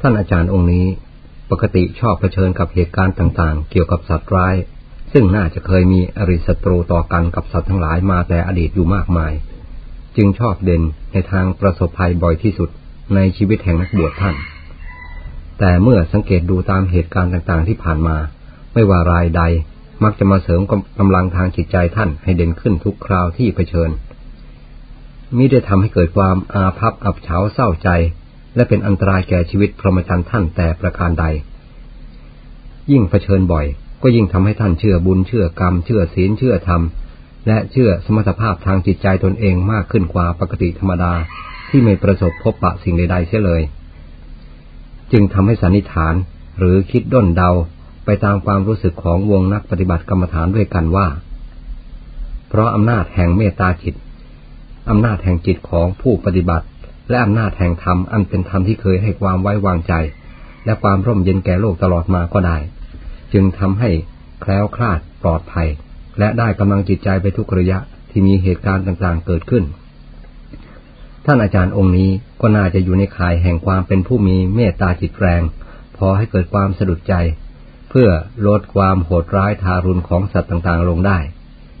ท่านอาจารย์องค์นี้ปกติชอบเผชิญกับเหตุการณ์ต่างๆ เกี่ยวกับสัตว์ร้าย ซึ่งน่าจะเคยมีอริศัตรูต่อกันกับสัตว์ทั้งหลายมาแต่อดีตอยู่มากมาย จึงชอบเด่นในทางประสบภัยบ่อยที่สุดในชีวิตแห่งนักบวชท่าน แต่เมื่อสังเกตดูตามเหตุการณ์ต่างๆ ที่ผ่านมา ไม่ว่ารายใดมักจะมาเสริมกำลังทางจิตใจท่านให้เด่นขึ้นทุกคราวที่เผชิญมิได้ทำให้เกิดความอาภัพอับเฉาเศร้าใจ และเป็นอันตรายแก่ชีวิตพรหมจรรย์ท่านแต่ประการใด ยิ่งเผชิญบ่อย ก็ยิ่งทำให้ท่านเชื่อบุญเชื่อกรรม เชื่อศีลเชื่อธรรม และเชื่อสมรรถภาพทางจิตใจตนเองมากขึ้นกว่าปกติธรรมดาที่ไม่ประสบพบปะสิ่งใดๆเสียเลย จึงทำให้สันนิษฐานหรือคิดด้นเดาไปตามความรู้สึกของวงนักปฏิบัติกรรมฐานด้วยกันว่า เพราะอำนาจแห่งเมตตาจิตอำนาจแห่งจิตของผู้ปฏิบัติ และอำนาจแห่งธรรมอันเป็นธรรมที่เคยให้ความไว้วางใจ และความร่มเย็นแก่โลกตลอดมาก็ได้ จึงทำให้แคล้วคลาดปลอดภัย และได้กำลังจิตใจไปทุกระยะที่มีเหตุการณ์ต่างๆเกิดขึ้น ท่านอาจารย์องค์นี้ก็น่าจะอยู่ในข่ายแห่งความเป็นผู้มีเมตตาจิตแรง พอให้เกิดความสะดุดใจ เพื่อลดความโหดร้ายทารุณของสัตว์ต่างๆ ลงได้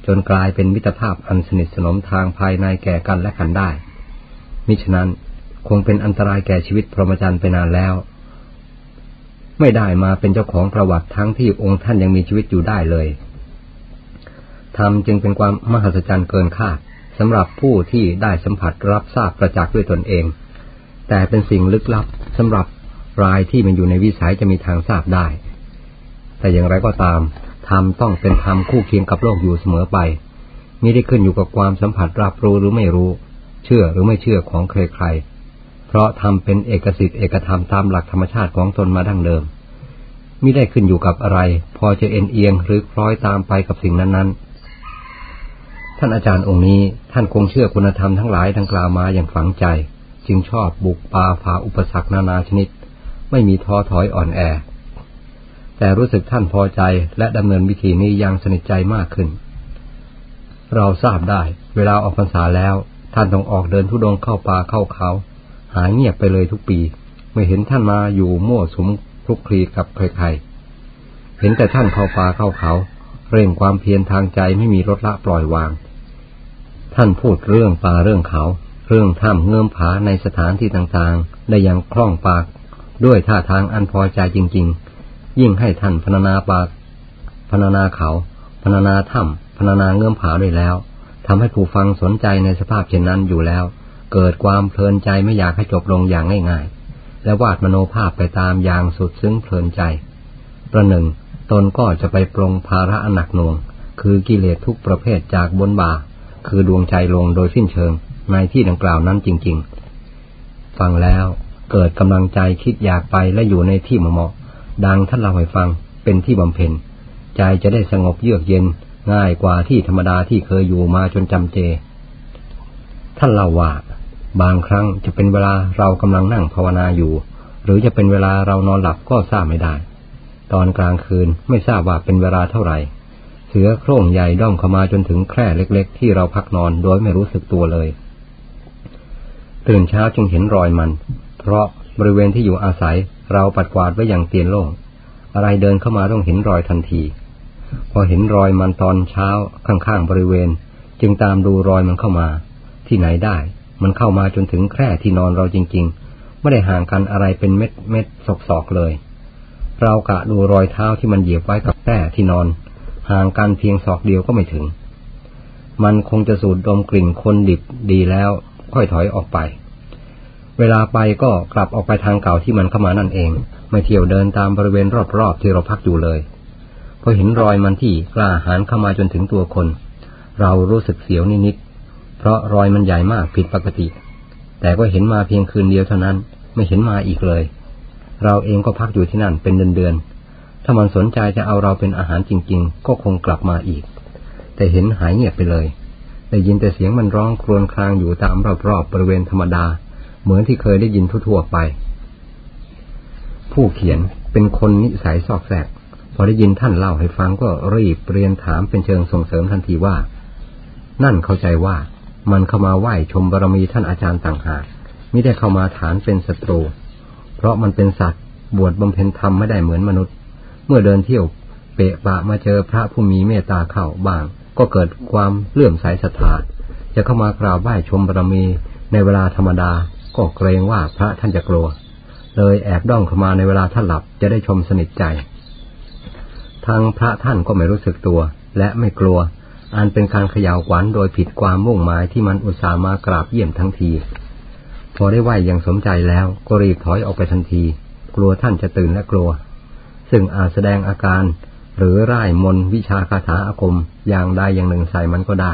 จนกลายเป็นมิตรภาพอันสนิทสนมทางภายในแก่กันและกันได้ มิฉะนั้นคงเป็นอันตรายแก่ชีวิตพรหมจรรย์ไปนานแล้ว ไม่ได้มาเป็นเจ้าของประวัติทั้งที่องค์ท่านยังมีชีวิตอยู่ได้เลยธรรมจึงเป็นความมหัศจรรย์เกินคาดสำหรับผู้ที่ได้สัมผัสรับทราบประจักษ์ด้วยตนเอง แต่เป็นสิ่งลึกลับสำหรับรายที่มันอยู่ในวิสัยจะมีทางทราบได้ แต่อย่างไรก็ตามธรรมต้องเป็นธรรมคู่เคียงกับโลกอยู่เสมอไปมิได้ขึ้นอยู่กับความสัมผัสรับรู้หรือไม่รู้ เชื่อหรือไม่เชื่อของใครๆ เพราะธรรมเป็นเอกสิทธิ์เอกธรรมตามหลักธรรมชาติของตนมาดั้งเดิมมิได้ขึ้นอยู่กับอะไร พอจะเอ็นเอียงหรือคล้อยตามไปกับสิ่งนั้นๆ ท่านอาจารย์องค์นี้ท่านคงเชื่อคุณธรรมทั้งหลายดังกล่าวมาอย่างฝังใจ จึงชอบบุกป่าฝ่าอุปสรรคนานาชนิด ไม่มีท้อถอยอ่อนแอ แต่รู้สึกท่านพอใจและดำเนินวิธีนี้ยังสนิทใจมากขึ้น เราทราบได้ เวลาออกพรรษาแล้ว ท่านต้องออกเดินทุดงเข้าป่าเข้าเขา หายเงียบไปเลยทุกปี ไม่เห็นท่านมาอยู่มั่วสุมคลุกคลีกับใครๆเห็นแต่ท่านเข้าป่าเข้าเขา เร่งความเพียรทางใจไม่มีลดละปล่อยวาง ท่านพูดเรื่องป่าเรื่องเขา เรื่องถ้ำเงื่อมผาในสถานที่ต่างๆ ได้อย่างคล่องปาก ด้วยท่าทางอันพอใจจริง ๆ ยิ่งให้ท่านพนานาปากพนานาเขาพนานาถ้ำพนานาเงื่อมผาด้วยแล้ว ทำให้ผู้ฟังสนใจในสภาพเช่นนั้นอยู่แล้ว เกิดความเพลินใจไม่อยากให้จบลงอย่างง่าย ๆ และวาดมโนภาพไปตามอย่างสุดซึ้งเพลินใจ ประหนึ่ง ตนก็จะไปปรงภาระอันหนักหน่วง คือกิเลสทุกประเภทจากบนบ่าคือดวงใจลงโดยสิ้นเชิง ในที่ดังกล่าวนั้นจริง ๆ ฟังแล้วเกิดกำลังใจคิดอยากไปและอยู่ในที่เหมาะดังท่านเล่าให้ฟังเป็นที่บำเพ็ญใจจะได้สงบเยือกเย็น ง่ายกว่าที่ธรรมดาที่เคยอยู่มาจนจำเจ ท่านเล่าว่า บางครั้งจะเป็นเวลาเรากำลังนั่งภาวนาอยู่ หรือจะเป็นเวลาเรานอนหลับก็ทราบไม่ได้ ตอนกลางคืนไม่ทราบว่าเป็นเวลาเท่าไหร่ เสือโคร่งใหญ่ด้อมเข้ามาจนถึงแคร่เล็ก ๆ ที่เราพักนอนโดยไม่รู้สึกตัวเลย ตื่นเช้าจึงเห็นรอยมัน เพราะบริเวณที่อยู่อาศัยเราปัดกวาดไว้อย่างเตียนโล่งอะไรเดินเข้ามาต้องเห็นรอยทันที พอเห็นรอยมันตอนเช้าข้างๆบริเวณ จึงตามดูรอยมันเข้ามา ที่ไหนได้ มันเข้ามาจนถึงแคร่ที่นอนเราจริง ๆ ไม่ได้ห่างกันอะไรเป็นเม็ดเม็ดศอกๆเลย เรากะดูรอยเท้าที่มันเหยียบไว้กับแคร่ที่นอน ห่างกันเพียงศอกเดียวก็ไม่ถึง มันคงจะสูดดมกลิ่นคนดิบดีแล้ว ค่อยถอยออกไป เวลาไปก็กลับออกไปทางเก่าที่มันเข้ามานั่นเอง ไม่เที่ยวเดินตามบริเวณรอบๆที่เราพักอยู่เลย อเห็นรอยมันที่กล้าหาญเข้ามาจนถึงตัวคน เรารู้สึกเสียวนิดๆเพราะรอยมันใหญ่มากผิดปกติ แต่ก็เห็นมาเพียงคืนเดียวเท่านั้นไม่เห็นมาอีกเลย เราเองก็พักอยู่ที่นั่นเป็นเดือนๆถ้ามันสนใจจะเอาเราเป็นอาหารจริง ๆ ก็คงกลับมาอีก แต่เห็นหายเงียบไปเลย ได้ยินแต่เสียงมันร้องครวญครางอยู่ตามรอบๆบริเวณธรรมดา เหมือนที่เคยได้ยินทั่วๆไป ผู้เขียนเป็นคนนิสัยซอกแซก พอได้ยินท่านเล่าให้ฟังก็รีบเรียนถามเป็นเชิงส่งเสริมทันทีว่า นั่นเข้าใจว่ามันเข้ามาไหว้ชมบารมีท่านอาจารย์ต่างหากไม่ได้เข้ามาฐานเป็นศัตรู เพราะมันเป็นสัตว์บวชบำเพ็ญธรรมไม่ได้เหมือนมนุษย์ เมื่อเดินเที่ยวเปะปะมาเจอพระผู้มีเมตตาเข้าบ้าง ก็เกิดความเลื่อมใสศรัทธาจะเข้ามากราบไหว้ชมบารมีในเวลาธรรมดาก็เกรงว่าพระท่านจะกลัว เลยแอบด้องเข้ามาในเวลาท่านหลับจะได้ชมสนิทใจ ทางพระท่านก็ไม่รู้สึกตัว และไม่กลัว อันเป็นการเขย่าวขวัญโดยผิดความมุ่งหมายที่มันอุตส่าห์มากราบเยี่ยมทั้งที พอได้ไหวอย่างสมใจแล้วก็รีบถอยออกไปทันที กลัวท่านจะตื่นและกลัว ซึ่งอาจแสดงอาการ หรือร่ายมนวิชาคาถาอาคมอย่างใดอย่างหนึ่งใส่มันก็ได้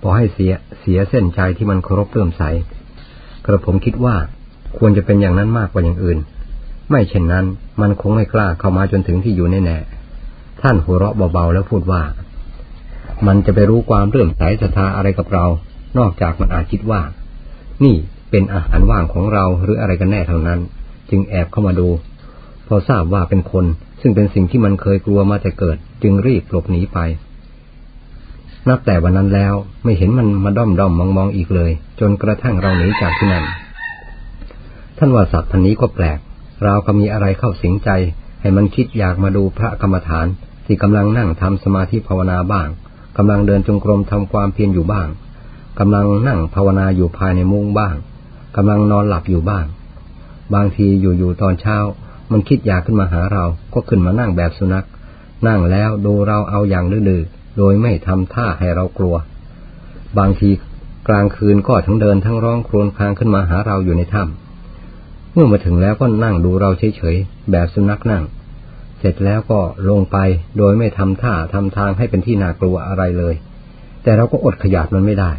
พอให้เสียเสียเส้นใจที่มันเคารพเลื่อมใสกระผมคิดว่าควรจะเป็นอย่างนั้นมากกว่าอย่างอื่น ไม่เช่นนั้นมันคงไม่กล้าเข้ามาจนถึงที่อยู่แน่ๆ ท่านหัวเราะเบาๆแล้วพูดว่า มันจะไปรู้ความเลื่อมใสศรัทธาอะไรกับเรา นอกจากมันอาจคิดว่า นี่เป็นอาหารว่างของเราหรืออะไรกันแน่เท่านั้น จึงแอบเข้ามาดู พอทราบว่าเป็นคน ซึ่งเป็นสิ่งที่มันเคยกลัวมาแต่เกิด จึงรีบหลบหนีไป นับแต่วันนั้นแล้วไม่เห็นมันมาด้อมด้อมมองมองอีกเลย จนกระทั่งเราหนีจากที่นั่นท่านว่าสัตว์พันนี้ก็แปลกเราก็มีอะไรเข้าสิงใจ ให้มันคิดอยากมาดูพระกรรมฐาน ที่กำลังนั่งทำสมาธิภาวนาบ้างกำลังเดินจงกรมทำความเพียรอยู่บ้างกำลังนั่งภาวนาอยู่ภายในมุ้งบ้างกำลังนอนหลับอยู่บ้าง บางทีอยู่ๆตอนเช้า มันคิดอยากขึ้นมาหาเราก็ขึ้นมานั่งแบบสุนัข นั่งแล้วดูเราเอาอย่างดื้อโดยไม่ทำท่าให้เรากลัว บางทีกลางคืนก็ทั้งเดินทั้งร้องครวญครางขึ้นมาหาเราอยู่ในถ้ำเมื่อมาถึงแล้วก็นั่งดูเราเฉยๆแบบสุนัขนั่ง เสร็จแล้วก็ลงไปโดยไม่ทำท่าทำทางให้เป็นที่น่ากลัวอะไรเลย แต่เราก็อดขยาดมันไม่ได้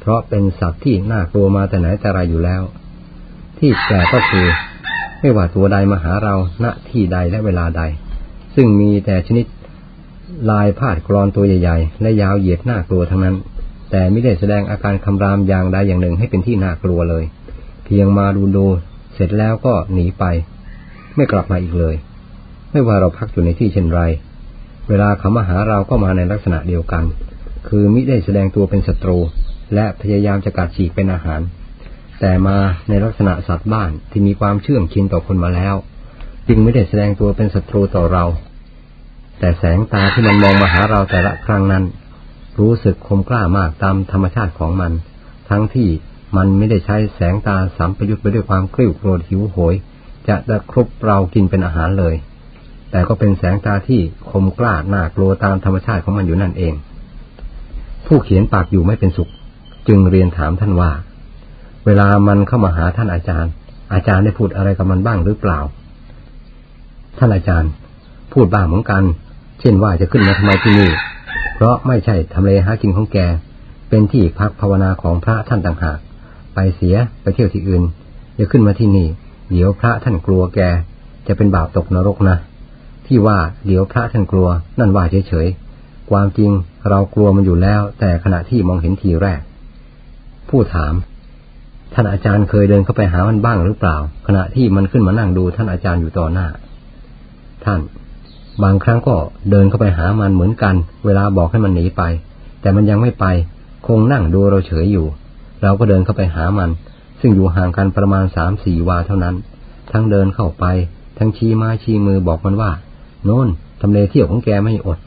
เพราะเป็นสัตว์ที่น่ากลัวมาแต่ไหนแต่ไรอยู่แล้ว ที่แปลกก็คือ ไม่ว่าตัวใดมาหาเราณที่ใดและเวลาใด ซึ่งมีแต่ชนิดลายพาดกรอนตัวใหญ่ๆ และยาวเหยียดน้ากลัวทั้งนั้น แต่ไม่ได้แสดงอาการคำรามอย่างใดอย่างหนึ่งให้เป็นที่น่ากลัวเลย เพียงมาดูดูเสร็จแล้วก็หนีไป ไม่กลับมาอีกเลย ไม่ว่าเราพักอยู่ในที่เช่นไร เวลาเขามาหาเราก็มาในลักษณะเดียวกัน คือมิได้แสดงตัวเป็นศัตรู และพยายามจะกัดฉีกเป็นอาหาร แต่มาในลักษณะสัตว์บ้านที่มีความเชื่องชินต่อคนมาแล้ว จึงไม่ได้แสดงตัวเป็นศัตรูต่อเรา แต่แสงตาที่มันมองมาหาเราแต่ละครั้งนั้น รู้สึกคมกล้ามากตามธรรมชาติของมัน ทั้งที่มันไม่ได้ใช้แสงตาสัมปยุตไปด้วยความกลิ้วโกรธหิวโหย จะตะครุบเรากินเป็นอาหารเลย แต่ก็เป็นแสงตาที่คมกล้าหน่ากลัวตามธรรมชาติของมันอยู่นั่นเอง ผู้เขียนปากอยู่ไม่เป็นสุข จึงเรียนถามท่านว่า เวลามันเข้ามาหาท่านอาจารย์ อาจารย์ได้พูดอะไรกับมันบ้างหรือเปล่า ท่านอาจารย์ พูดบ้างเหมือนกัน เช่นว่าจะขึ้นมาทำไมที่นี่ เพราะไม่ใช่ทำเลหากินของแก เป็นที่พักภาวนาของพระท่านต่างหาก ไปเสียไปเที่ยวที่อื่นอย่าขึ้นมาที่นี่ เดี๋ยวพระท่านกลัวแก จะเป็นบาปตกนรกนะ ที่ว่าเดี๋ยวพระท่านกลัว นั่นว่าเฉยๆ ความจริงเรากลัวมันอยู่แล้ว แต่ขณะที่มองเห็นทีแรก ผู้ถาม ท่านอาจารย์เคยเดินเข้าไปหามันบ้างหรือเปล่า ขณะที่มันขึ้นมานั่งดูท่านอาจารย์อยู่ต่อหน้า ท่าน บางครั้งก็เดินเข้าไปหามันเหมือนกัน เวลาบอกให้มันหนีไป แต่มันยังไม่ไป คงนั่งดูเราเฉยอยู่ เราก็เดินเข้าไปหามัน ซึ่งอยู่ห่างกันประมาณสามสี่วาเท่านั้น ทั้งเดินเข้าไปทั้งชี้มาชี้มือบอกมันว่า โน่นทำเลเที่ยวของแกไม่อด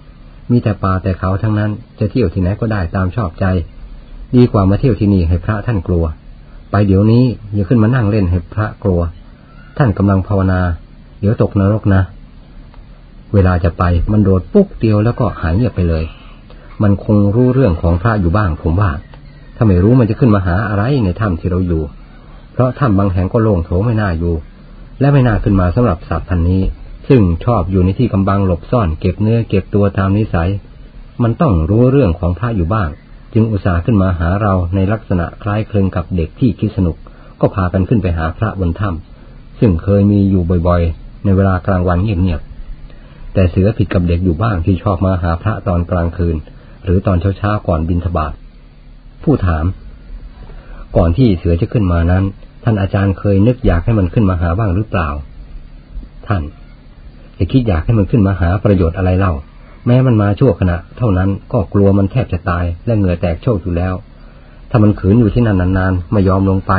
มีแต่ป่าแต่เขาทั้งนั้น จะเที่ยวที่ไหนก็ได้ตามชอบใจ ดีกว่ามาเที่ยวที่นี่ให้พระท่านกลัว ไปเดี๋ยวนี้อย่าขึ้นมานั่งเล่นให้พระกลัว ท่านกำลังภาวนา เดี๋ยวตกนรกนะ เวลาจะไปมันโดดปุ๊กเดียวแล้วก็หายเงียบไปเลย มันคงรู้เรื่องของพระอยู่บ้างผมว่า ถ้าไม่รู้มันจะขึ้นมาหาอะไรในถ้ำที่เราอยู่ เพราะถ้ำบางแห่งก็โล่งโถไม่น่าอยู่ และไม่น่าขึ้นมาสำหรับสัตว์พันนี้ ซึ่งชอบอยู่ในที่กำบังหลบซ่อนเก็บเนื้อเก็บตัวตามนิสัย มันต้องรู้เรื่องของพระอยู่บ้าง จึงอุตส่าห์ขึ้นมาหาเราในลักษณะคล้ายคลึงกับเด็กที่คิดสนุก ก็พากันขึ้นไปหาพระบนถ้ำซึ่งเคยมีอยู่บ่อยๆ ในเวลากลางวันเงียบๆแต่เสือผิดกับเด็กอยู่บ้างที่ชอบมาหาพระตอนกลางคืน หรือตอนเช้าๆก่อนบินทบาทผู้ถาม ก่อนที่เสือจะขึ้นมานั้น ท่านอาจารย์เคยนึกอยากให้มันขึ้นมาหาบ้างหรือเปล่า ท่าน จะคิดอยากให้มันขึ้นมาหาประโยชน์อะไรเล่า แม้มันมาชั่วขณะ เท่านั้นก็กลัวมันแทบจะตายและเหงื่อแตกโชกอยู่แล้ว ถ้ามันขืนอยู่ที่นั่นนานๆไม่ยอมลงไป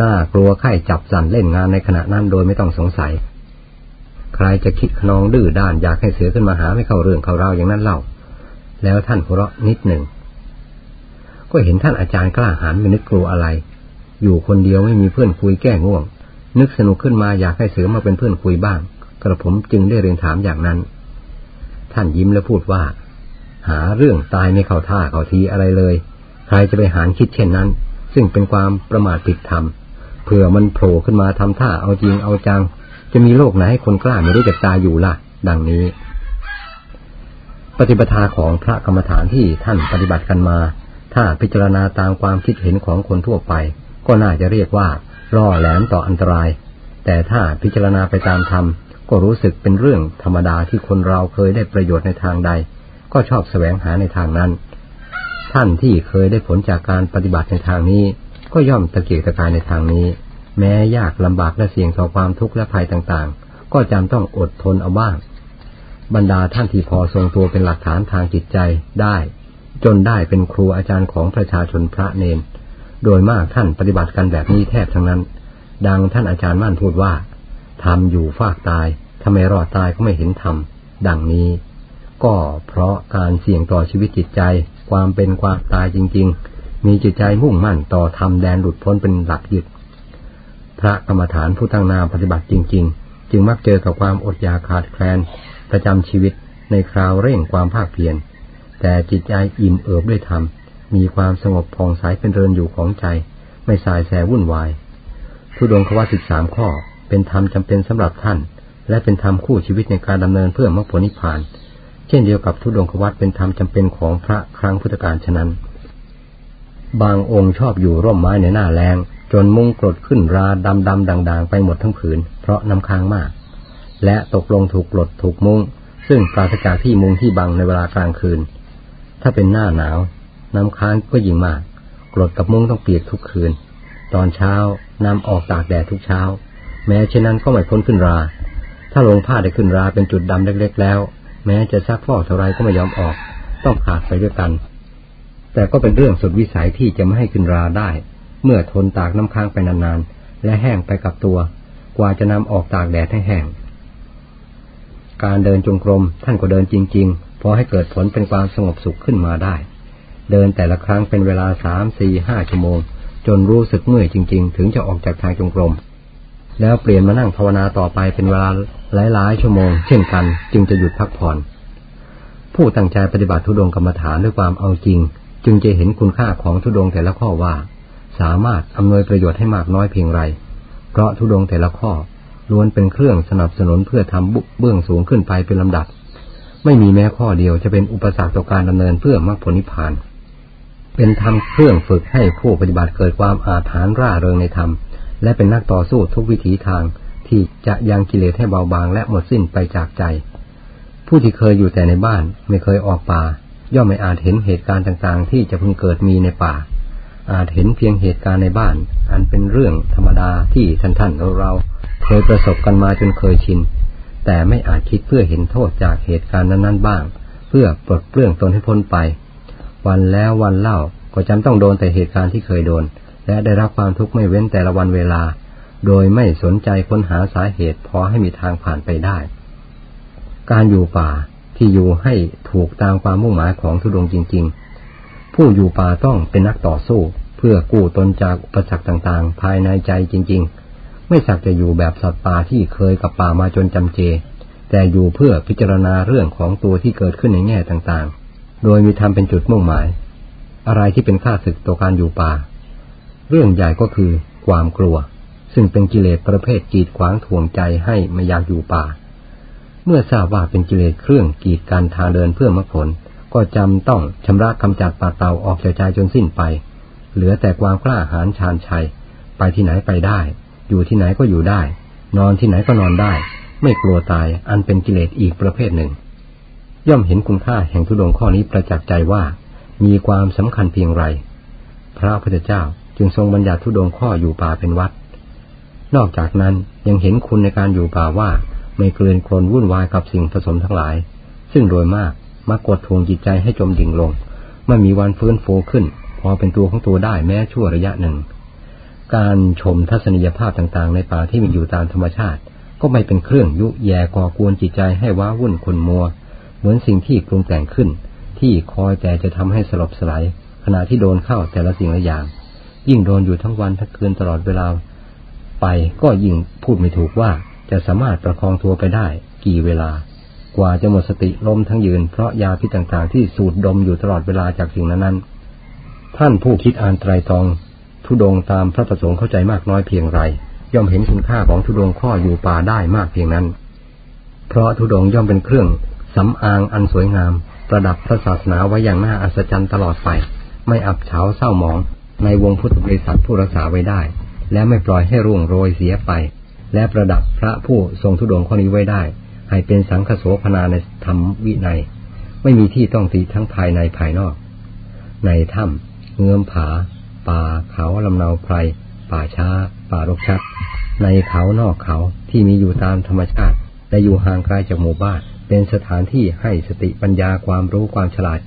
น่ากลัวไข้จับสั่นเล่นงานในขณะนั้นโดยไม่ต้องสงสัย ใครจะคิดขนองดื้อด้านอยากให้เสือขึ้นมาหาไม่เข้าเรื่องเข้าราวอย่างนั้นเล่า แล้วท่านหัวเราะนิดหนึ่งก็เห็นท่านอาจารย์กล้าหาญไม่นึกกลัวอะไร อยู่คนเดียวไม่มีเพื่อนคุยแก้ง่วง นึกสนุกขึ้นมาอยากให้เสือมาเป็นเพื่อนคุยบ้าง ระผมจึงได้เรียนถามอย่างนั้น ท่านยิ้มและพูดว่า หาเรื่องตายไม่เข้าท่าเข้าทีอะไรเลย ใครจะไปหารคิดเช่นนั้น ซึ่งเป็นความประมาทผิดธรรมเผื่อมันโผล่ขึ้นมาทำท่าเอาจริงเอาจัง จะมีโลกไหนให้คนกล้าไม่รู้จักตายอยู่ล่ะ ดังนี้ ปฏิปทาของพระกรรมฐานที่ท่านปฏิบัติกันมา ถ้าพิจารณาตามความคิดเห็นของคนทั่วไป ก็น่าจะเรียกว่า ร่อแหลมต่ออันตราย แต่ถ้าพิจารณาไปตามธรรม ก็รู้สึกเป็นเรื่องธรรมดาที่คนเราเคยได้ประโยชน์ในทางใด ก็ชอบแสวงหาในทางนั้น ท่านที่เคยได้ผลจากการปฏิบัติในทางนี้ ก็ย่อมตะเกียกตะกายในทางนี้ แม้ยากลำบากและเสี่ยงต่อความทุกข์และภัยต่างๆ ก็จำต้องอดทนเอาบ้าง บรรดาท่านที่พอทรงตัวเป็นหลักฐานทางจิตใจได้ จนได้เป็นครูอาจารย์ของประชาชนพระเนน โดยมากท่านปฏิบัติกันแบบนี้แทบทั้งนั้น ดังท่านอาจารย์มั่นพูดว่า ทำอยู่ฟากตายทำไมรอดตายก็ไม่เห็นทำดังนี้ ก็เพราะการเสี่ยงต่อชีวิตจิตใจ ความเป็นความตายจริง ๆ มีจิตใจมุ่งมั่นต่อทำแดนหลุดพ้นเป็นหลักยึด พระกรรมฐานผู้ตั้งนาปฏิบัติจริง ๆ จึงมักเจอกับความอดอยากขาดแคลน ประจำชีวิตในคราวเร่งความภาคเพียรแต่จิตใจอิ่มเอิบด้วยธรรมมีความสงบผ่องใสเป็นเรือนอยู่ของใจ ไม่สายแสวุ่นวายทุดงควัตสิบสามข้อ เป็นธรรมจำเป็นสำหรับท่าน และเป็นธรรมคู่ชีวิตในการดำเนินเพื่อมรรคผลนิพพาน เช่นเดียวกับทุดงควัตเป็นธรรมจำเป็นของพระครั้งพุทธกาลฉะนั้น บางองค์ชอบอยู่ร่มไม้ในหน้าแรงจนมุ้งกรดขึ้นราดำดำด่างๆ ไปหมดทั้งผืน เพราะน้ำค้างมาก และตกลงถูกกรดถูกมุงซึ่งปราศจากที่มุงที่บังในเวลากลางคืน ถ้าเป็นหน้าหนาว น้ำค้างก็ยิ่งมาก กรดกับมุ้งต้องเปียกทุกคืน ตอนเช้านำออกตากแดดทุกเช้า แม้เช่นนั้นก็ไม่พ้นขึ้นรา ถ้าลงผ้าได้ขึ้นราเป็นจุดดำเล็ก ๆ แล้ว แม้จะซักฟอกเท่าไรก็ไม่ยอมออก ต้องขาดไปด้วยกัน แต่ก็เป็นเรื่องสุดวิสัยที่จะไม่ให้ขึ้นราได้ เมื่อทนตากน้ำค้างไปนานๆ และแห้งไปกับตัว กว่าจะนำออกตากแดดให้แห้ง การเดินจงกรมท่านก็เดินจริง ๆ พอให้เกิดผลเป็นความสงบสุขขึ้นมาได้ เดินแต่ละครั้งเป็นเวลาสามสี่ห้าชั่วโมง จนรู้สึกเมื่อยจริง ๆ ถึงจะออกจากทางจงกรม แล้วเปลี่ยนมานั่งภาวนาต่อไปเป็นเวลาหลายๆชั่วโมง เช่นกัน จึงจะหยุดพักผ่อน ผู้ตั้งใจปฏิบัติทุดงกรรมฐานด้วยความเอาจริง จึงจะเห็นคุณค่าของทุดงแต่ละข้อว่า สามารถอำนวยประโยชน์ให้มากน้อยเพียงไร เพราะทุดงแต่ละข้อล้วนเป็นเครื่องสนับสนุนเพื่อทำบุเบื้องสูงขึ้นไปเป็นลำดับ ไม่มีแม้ข้อเดียวจะเป็นอุปสรรคต่อการดำเนินเพื่อมรรคผลนิพพาน เป็นธรรมเครื่องฝึกให้ผู้ปฏิบัติเกิดความอาถรรพ์ร่าเริงในธรรม และเป็นนักต่อสู้ทุกวิถีทางที่จะยังกิเลสให้เบาบางและหมดสิ้นไปจากใจ ผู้ที่เคยอยู่แต่ในบ้านไม่เคยออกป่า ย่อมไม่อาจเห็นเหตุการณ์ต่างๆ ที่จะพึงเกิดมีในป่า อาจเห็นเพียงเหตุการณ์ในบ้าน อันเป็นเรื่องธรรมดาที่ท่านท่านเราเคยประสบกันมาจนเคยชิน แต่ไม่อาจคิดเพื่อเห็นโทษจากเหตุการณ์นั้นๆบ้าง เพื่อปลดเปลื้องตนให้พ้นไป วันแล้ววันเล่าก็จำต้องโดนแต่เหตุการณ์ที่เคยโดน และได้รับความทุกข์ไม่เว้นแต่ละวันเวลา โดยไม่สนใจค้นหาสาเหตุพอให้มีทางผ่านไปได้ การอยู่ป่าที่อยู่ให้ถูกตามความมุ่งหมายของทุดงจริง ๆ ผู้อยู่ป่าต้องเป็นนักต่อสู้ เพื่อกู้ตนจากอุปสรรคต่างๆ ภายในใจจริง ๆ ไม่สักจะอยู่แบบสัตว์ป่าที่เคยกับป่ามาจนจำเจ แต่อยู่เพื่อพิจารณาเรื่องของตัวที่เกิดขึ้นในแง่ต่างๆ โดยมีธรรมเป็นจุดมุ่งหมาย อะไรที่เป็นค่าศึกต่อการอยู่ป่า เรื่องใหญ่ก็คือความกลัว ซึ่งเป็นกิเลสประเภทกีดขวางถ่วงใจให้ไม่อยากอยู่ป่า เมื่อทราบว่าเป็นกิเลสเครื่องกีดการทางเดินเพื่อมรรคผล ก็จำต้องชำระกำจัดปาเตาออกจากใจจนสิ้นไป เหลือแต่ความกล้าหาญชาญชัย ไปที่ไหนไปได้ อยู่ที่ไหนก็อยู่ได้ นอนที่ไหนก็นอนได้ ไม่กลัวตายอันเป็นกิเลสอีกประเภทหนึ่ง ย่อมเห็นคุณค่าแห่งทุดงข้อนี้ประจักษ์ใจว่า มีความสำคัญเพียงไร พระพุทธเจ้า จึงทรงบัญญัติทุดงข้ออยู่ป่าเป็นวัด นอกจากนั้นยังเห็นคุณในการอยู่ป่าว่าไม่เกลื่อนคลนวุ่นวายกับสิ่งผสมทั้งหลาย ซึ่งโดยมากมากดทวงจิตใจให้จมดิ่งลงไม่มีวันฟื้นฟูขึ้น พอเป็นตัวของตัวได้แม้ชั่วระยะหนึ่ง การชมทัศนียภาพต่างๆ ในป่าที่มีอยู่ตามธรรมชาติ ก็ไม่เป็นเครื่องยุแย่ก่อกวนจิตใจให้ว้าวุ่นขุนมัว เหมือนสิ่งที่ปรุงแต่งขึ้น ที่คอยแต่จะทำให้สลบสลายขณะที่โดนเข้าแต่ละสิ่งละอย่าง ยิ่งโดนอยู่ทั้งวันทั้งคืนตลอดเวลา ไปก็ยิ่งพูดไม่ถูกว่าจะสามารถประคองตัวไปได้กี่เวลา กว่าจะหมดสติลมทั้งยืนเพราะยาพิษต่างๆ ที่สูดดมอยู่ตลอดเวลาจากสิ่งนั้นๆ ท่านผู้คิดอ่านไตรตรอง ทุดงตามพระประสงค์เข้าใจมากน้อยเพียงไร ย่อมเห็นคุณค่าของทุดงข้ออยู่ป่าได้มากเพียงนั้น เพราะทุดงย่อมเป็นเครื่องสำอางอันสวยงาม ประดับพระศาสนาไว้อย่างน่าอัศจรรย์ตลอดไป ไม่อับเฉาเศร้าหมอง ในวงพุทธบริษัทผู้รักษาไว้ได้ และไม่ปล่อยให้ร่วงโรยเสียไป และประดับพระผู้ทรงทุดงข้อนี้ไว้ได้ ให้เป็นสังฆโสพนาในธรรมวินัย ไม่มีที่ต้องตีทั้งภายในภายนอก ในถ้ำเงื้อมผา ป่าเขาลำนาไพร ป่าช้า ป่ารกชัด ในเขานอกเขาที่มีอยู่ตามธรรมชาติและอยู่ห่างไกลจากหมู่บ้านเป็นสถานที่ให้สติปัญญาความรู้ความฉลาด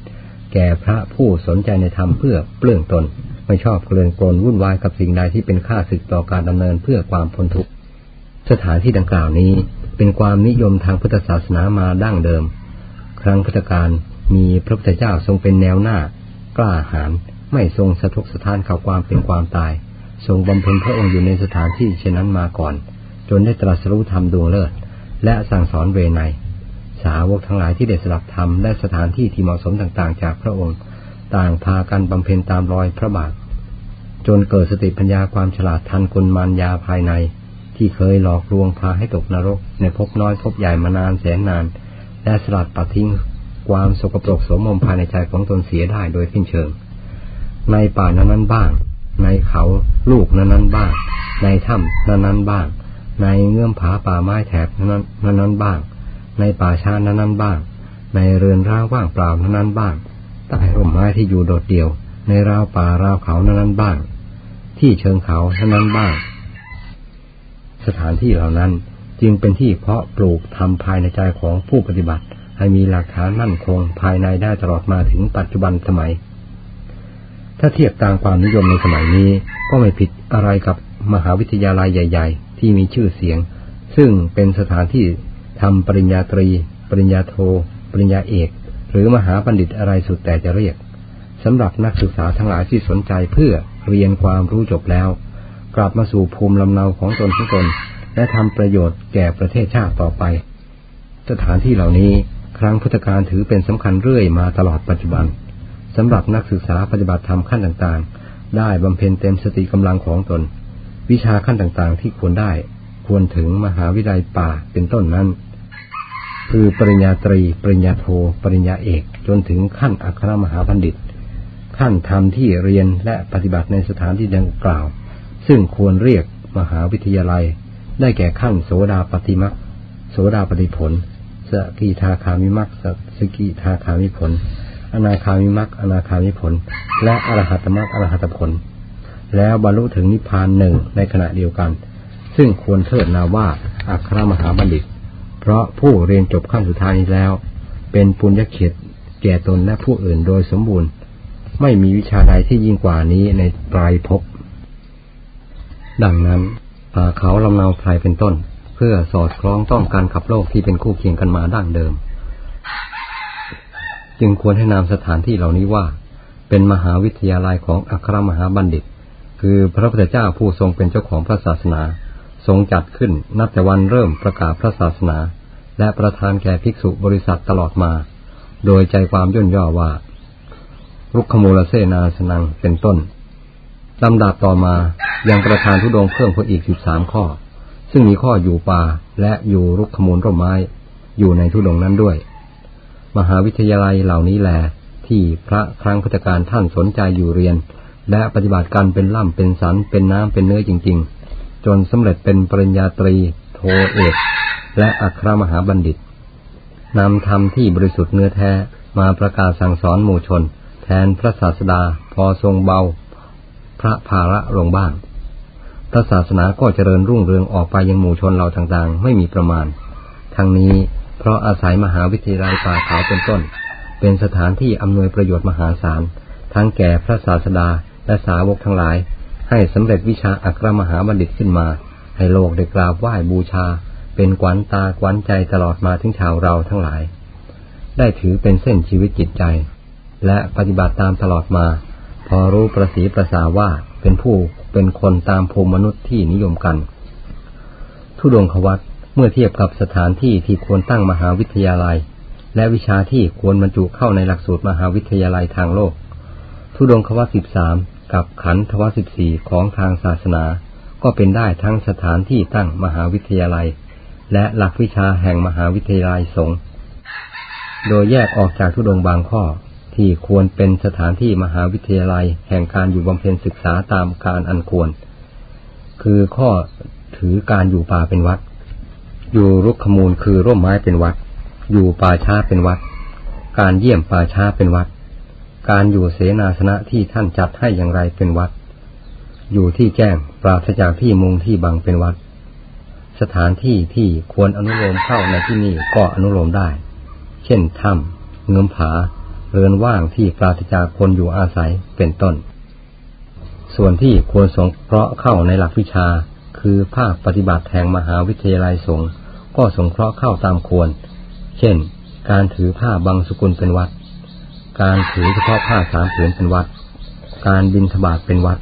แก่พระผู้สนใจในธรรมเพื่อเปลื้องตน ไม่ชอบเกลื่อนกลนวุ่นวายกับสิ่งใดที่เป็นค่าศึกต่อการดำเนินเพื่อความพ้นทุกข์สถานที่ดังกล่าวนี้เป็นความนิยมทางพุทธศาสนามาดั้งเดิม ครั้งพุทธกาลมีพระพุทธเจ้าทรงเป็นแนวหน้า กล้าหาญไม่ทรงสะทกสะท้านข่าวความเป็นความตาย ทรงบำเพ็ญพระองค์อยู่ในสถานที่เช่นนั้นมาก่อน จนได้ตรัสรู้ธรรมดวงเลิศ และสั่งสอนเวไนสาวกทั้งหลายที่ได้สลับธรรมและสถานที่ที่เหมาะสมต่างๆ จากพระองค์ ต่างพากันบำเพ็ญตามรอยพระบาท จนเกิดสติปัญญาความฉลาดทันกุลมารยาภายใน ที่เคยหลอกลวงพาให้ตกนรก ในภพน้อยภพใหญ่มานานแสนนาน และสลัดปัดทิ้งความสกปรกโสมมภายในใจของตนเสียได้โดยสิ้นเชิง ในป่านั้นนั้นบ้าง ในเขาลูกนั้นนั้นบ้าง ในถ้ำนั้นนั้นบ้าง ในเงื่อมผาป่าไม้แถบนั้นนั้นนั้นบ้าง ในป่าชานั้นนั้นบ้าง ในเรือนร่างว่างเปล่านั้นนั้นบ้างใต้ร่มไม้ที่อยู่โดดเดี่ยว ในราวป่าราวเขานั้นนั้นบ้าง ที่เชิงเขานั้นนั้นบ้าง สถานที่เหล่านั้นจึงเป็นที่เพาะปลูกทำภายในใจของผู้ปฏิบัติ ให้มีหลักฐานมั่นคงภายในได้ตลอดมาถึงปัจจุบันสมัย ถ้าเทียบตามความนิยมในสมัยนี้ก็ไม่ผิดอะไรกับมหาวิทยาลัยใหญ่ ๆ ที่มีชื่อเสียง ซึ่งเป็นสถานที่ทำปริญญาตรี ปริญญาโท ปริญญาเอก หรือมหาบัณฑิตอะไรสุดแต่จะเรียกสำหรับนักศึกษาทั้งหลายที่สนใจเพื่อ เรียนความรู้จบแล้ว กลับมาสู่ภูมิลำเนาของตนทุกตน และทำประโยชน์แก่ประเทศชาติต่อไป สถานที่เหล่านี้ครั้งพุทธกาลถือเป็นสำคัญเรื่อยมาตลอดปัจจุบันสำหรับนักศึกษาปฏิบัติธรรมขั้นต่างๆ ได้บำเพ็ญเต็มสติกำลังของตน วิชาขั้นต่างๆ ที่ควรได้ ควรถึงมหาวิทยาลัยป่าเป็นต้นนั้น คือปริญญาตรี ปริญญาโท ปริญญาเอก จนถึงขั้นอัครมหาบัณฑิต ขั้นธรรมที่เรียนและปฏิบัติในสถานที่ดังกล่าว ซึ่งควรเรียกมหาวิทยาลัย ได้แก่ขั้นโสดาปฏิมักโสดาปฏิผล สกิทาคามิมักสกิทาคามิผล อนาคามิมักอนาคามิผล และอรหัตมักอรหัตผล แล้วบรรลุถึงนิพพานหนึ่งในขณะเดียวกัน ซึ่งควรเทิดนาว่าอัครมหาบัณฑิต เพราะผู้เรียนจบขั้นสุดท้ายนี้แล้ว เป็นปุญญเขตแก่ตนและผู้อื่นโดยสมบูรณ์ ไม่มีวิชาใดที่ยิ่งกว่านี้ในปลายภพดังนั้นป่าเขาลำเนาไพรเป็นต้น เพื่อสอดคล้องต้องการขับโลกที่เป็นคู่เคียงกันมาดั้งเดิม จึงควรให้นามสถานที่เหล่านี้ว่า เป็นมหาวิทยาลัยของอัครมหาบัณฑิต คือพระพุทธเจ้าผู้ทรงเป็นเจ้าของพระศาสนา ทรงจัดขึ้นนับแต่วันเริ่มประกาศพระศาสนา และประทานแก่ภิกษุบริษัทตลอดมา โดยใจความย่นย่อว่า รุกขมูลเสนาสนังเป็นต้นลำดับต่อมายังประทานทุดงเพิ่มขึ้นอีกสิบสามข้อ ซึ่งมีข้ออยู่ป่าและอยู่รุกขมูลร่มไม้ อยู่ในทุดงนั้นด้วย มหาวิทยาลัยเหล่านี้แหละที่พระครั้งพุทธการท่านสนใจอยู่เรียน และปฏิบัติการเป็นล่ำเป็นสันเป็นน้ำเป็นเนื้อจริง ๆ จนสำเร็จเป็นปริญญาตรีโทเอกและอัครมหาบัณฑิตนำธรรมที่บริสุทธิ์เนื้อแท้มาประกาศสั่งสอนหมู่ชน นพระศาสดาพอทรงเบา พระภาระลงบ้าง พระศาสนาก็เจริญรุ่งเรืองออกไปยังหมู่ชนเราต่างๆ ไม่มีประมาณ ทั้งนี้เพราะอาศัยมหาวิทยาลัยป่าขาวเป็นต้น เป็นสถานที่อำนวยประโยชน์มหาศาล ทั้งแก่พระศาสดาและสาวกทั้งหลาย ให้สำเร็จวิชาอัครมหาบัณฑิตขึ้นมา ให้โลกได้กราบไหว้บูชา เป็นกวนตากวนใจตลอดมาถึงชาวเราทั้งหลาย ได้ถือเป็นเส้นชีวิตจิตใจ และปฏิบัติตามตลอดมา พอรู้ประสีประสาว่าเป็นผู้เป็นคนตามภูมิมนุษย์ที่นิยมกัน ทุดงควัตเมื่อเทียบกับสถานที่ที่ควรตั้งมหาวิทยาลัย และวิชาที่ควรบรรจุเข้าในหลักสูตรมหาวิทยาลัยทางโลก ทุดงควัตสิบสามกับขันธวัตสิบสี่ของทางศาสนา ก็เป็นได้ทั้งสถานที่ตั้งมหาวิทยาลัย และหลักวิชาแห่งมหาวิทยาลัยสงฆ์โดยแยกออกจากทุดงบางข้อ ที่ควรเป็นสถานที่มหาวิทยาลัย แห่งการอยู่บำเพ็ญศึกษาตามการอันควร คือข้อถือการอยู่ป่าเป็นวัด อยู่รุกขมูลคือร่มไม้เป็นวัด อยู่ป่าช้าเป็นวัด การเยี่ยมป่าช้าเป็นวัด การอยู่เสนาสนะที่ท่านจัดให้อย่างไรเป็นวัด อยู่ที่แจ้งปราศจากที่มุงที่บังเป็นวัด สถานที่ที่ควรอนุโลมเข้าในที่นี้ก็อนุโลมได้ เช่นถ้ำเงื้อมผา เรือนว่างที่ปราศจากคนอยู่อาศัยเป็นต้น ส่วนที่ควรสงเคราะห์เข้าในหลักวิชา คือภาคปฏิบัติแห่งมหาวิทยาลัยสงฆ์ก็สงเคราะห์เข้าตามควร เช่น การถือผ้าบางสกุลเป็นวัด การถือเฉพาะผ้าสามผืนเป็นวัด การบินทบาทเป็นวัด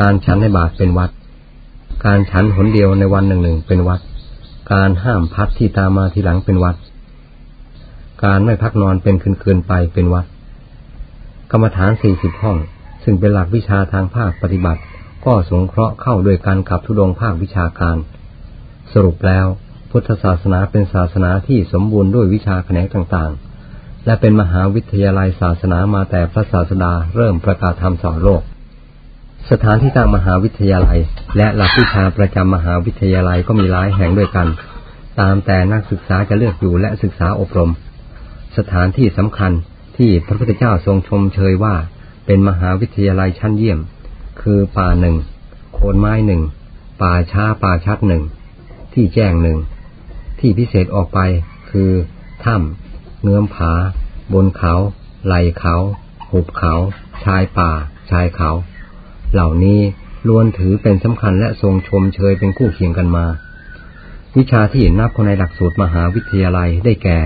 การฉันในบาทเป็นวัด การฉันหนเดียวในวันหนึ่งหนึ่งเป็นวัด การห้ามพัดที่ตามมาทีหลังเป็นวัด การไม่พักนอนเป็นคืนๆไปเป็นวัด กรรมฐานสี่สิบห้อง ซึ่งเป็นหลักวิชาทางภาคปฏิบัติ ก็สงเคราะห์เข้าโดยการขับทุดงภาควิชาการ สรุปแล้วพุทธศาสนาเป็นศาสนาที่สมบูรณ์ด้วยวิชาแขนงต่างๆ และเป็นมหาวิทยาลัยศาสนามาแต่พระศาสดาเริ่มประกาศธรรมสอนโลก สถานที่ตั้งมหาวิทยาลัย และหลักวิชาประจำมหาวิทยาลัยก็มีหลายแห่งด้วยกัน ตามแต่นักศึกษาจะเลือกอยู่และศึกษาอบรม สถานที่สำคัญที่พระพุทธเจ้าทรงชมเชยว่าเป็นมหาวิทยาลัยชั้นเยี่ยม คือป่าหนึ่งโคนไม้หนึ่งป่าช้าป่าชัดหนึ่งที่แจ้งหนึ่งที่พิเศษออกไปคือถ้ำเงื้อมผา บนเขา ไหลเขา หุบเขา ชายป่า ชายเขา เหล่านี้ล้วนถือเป็นสำคัญและทรงชมเชยเป็นคู่เคียงกันมา วิชาที่นับคนในหลักสูตรมหาวิทยาลัยได้แก่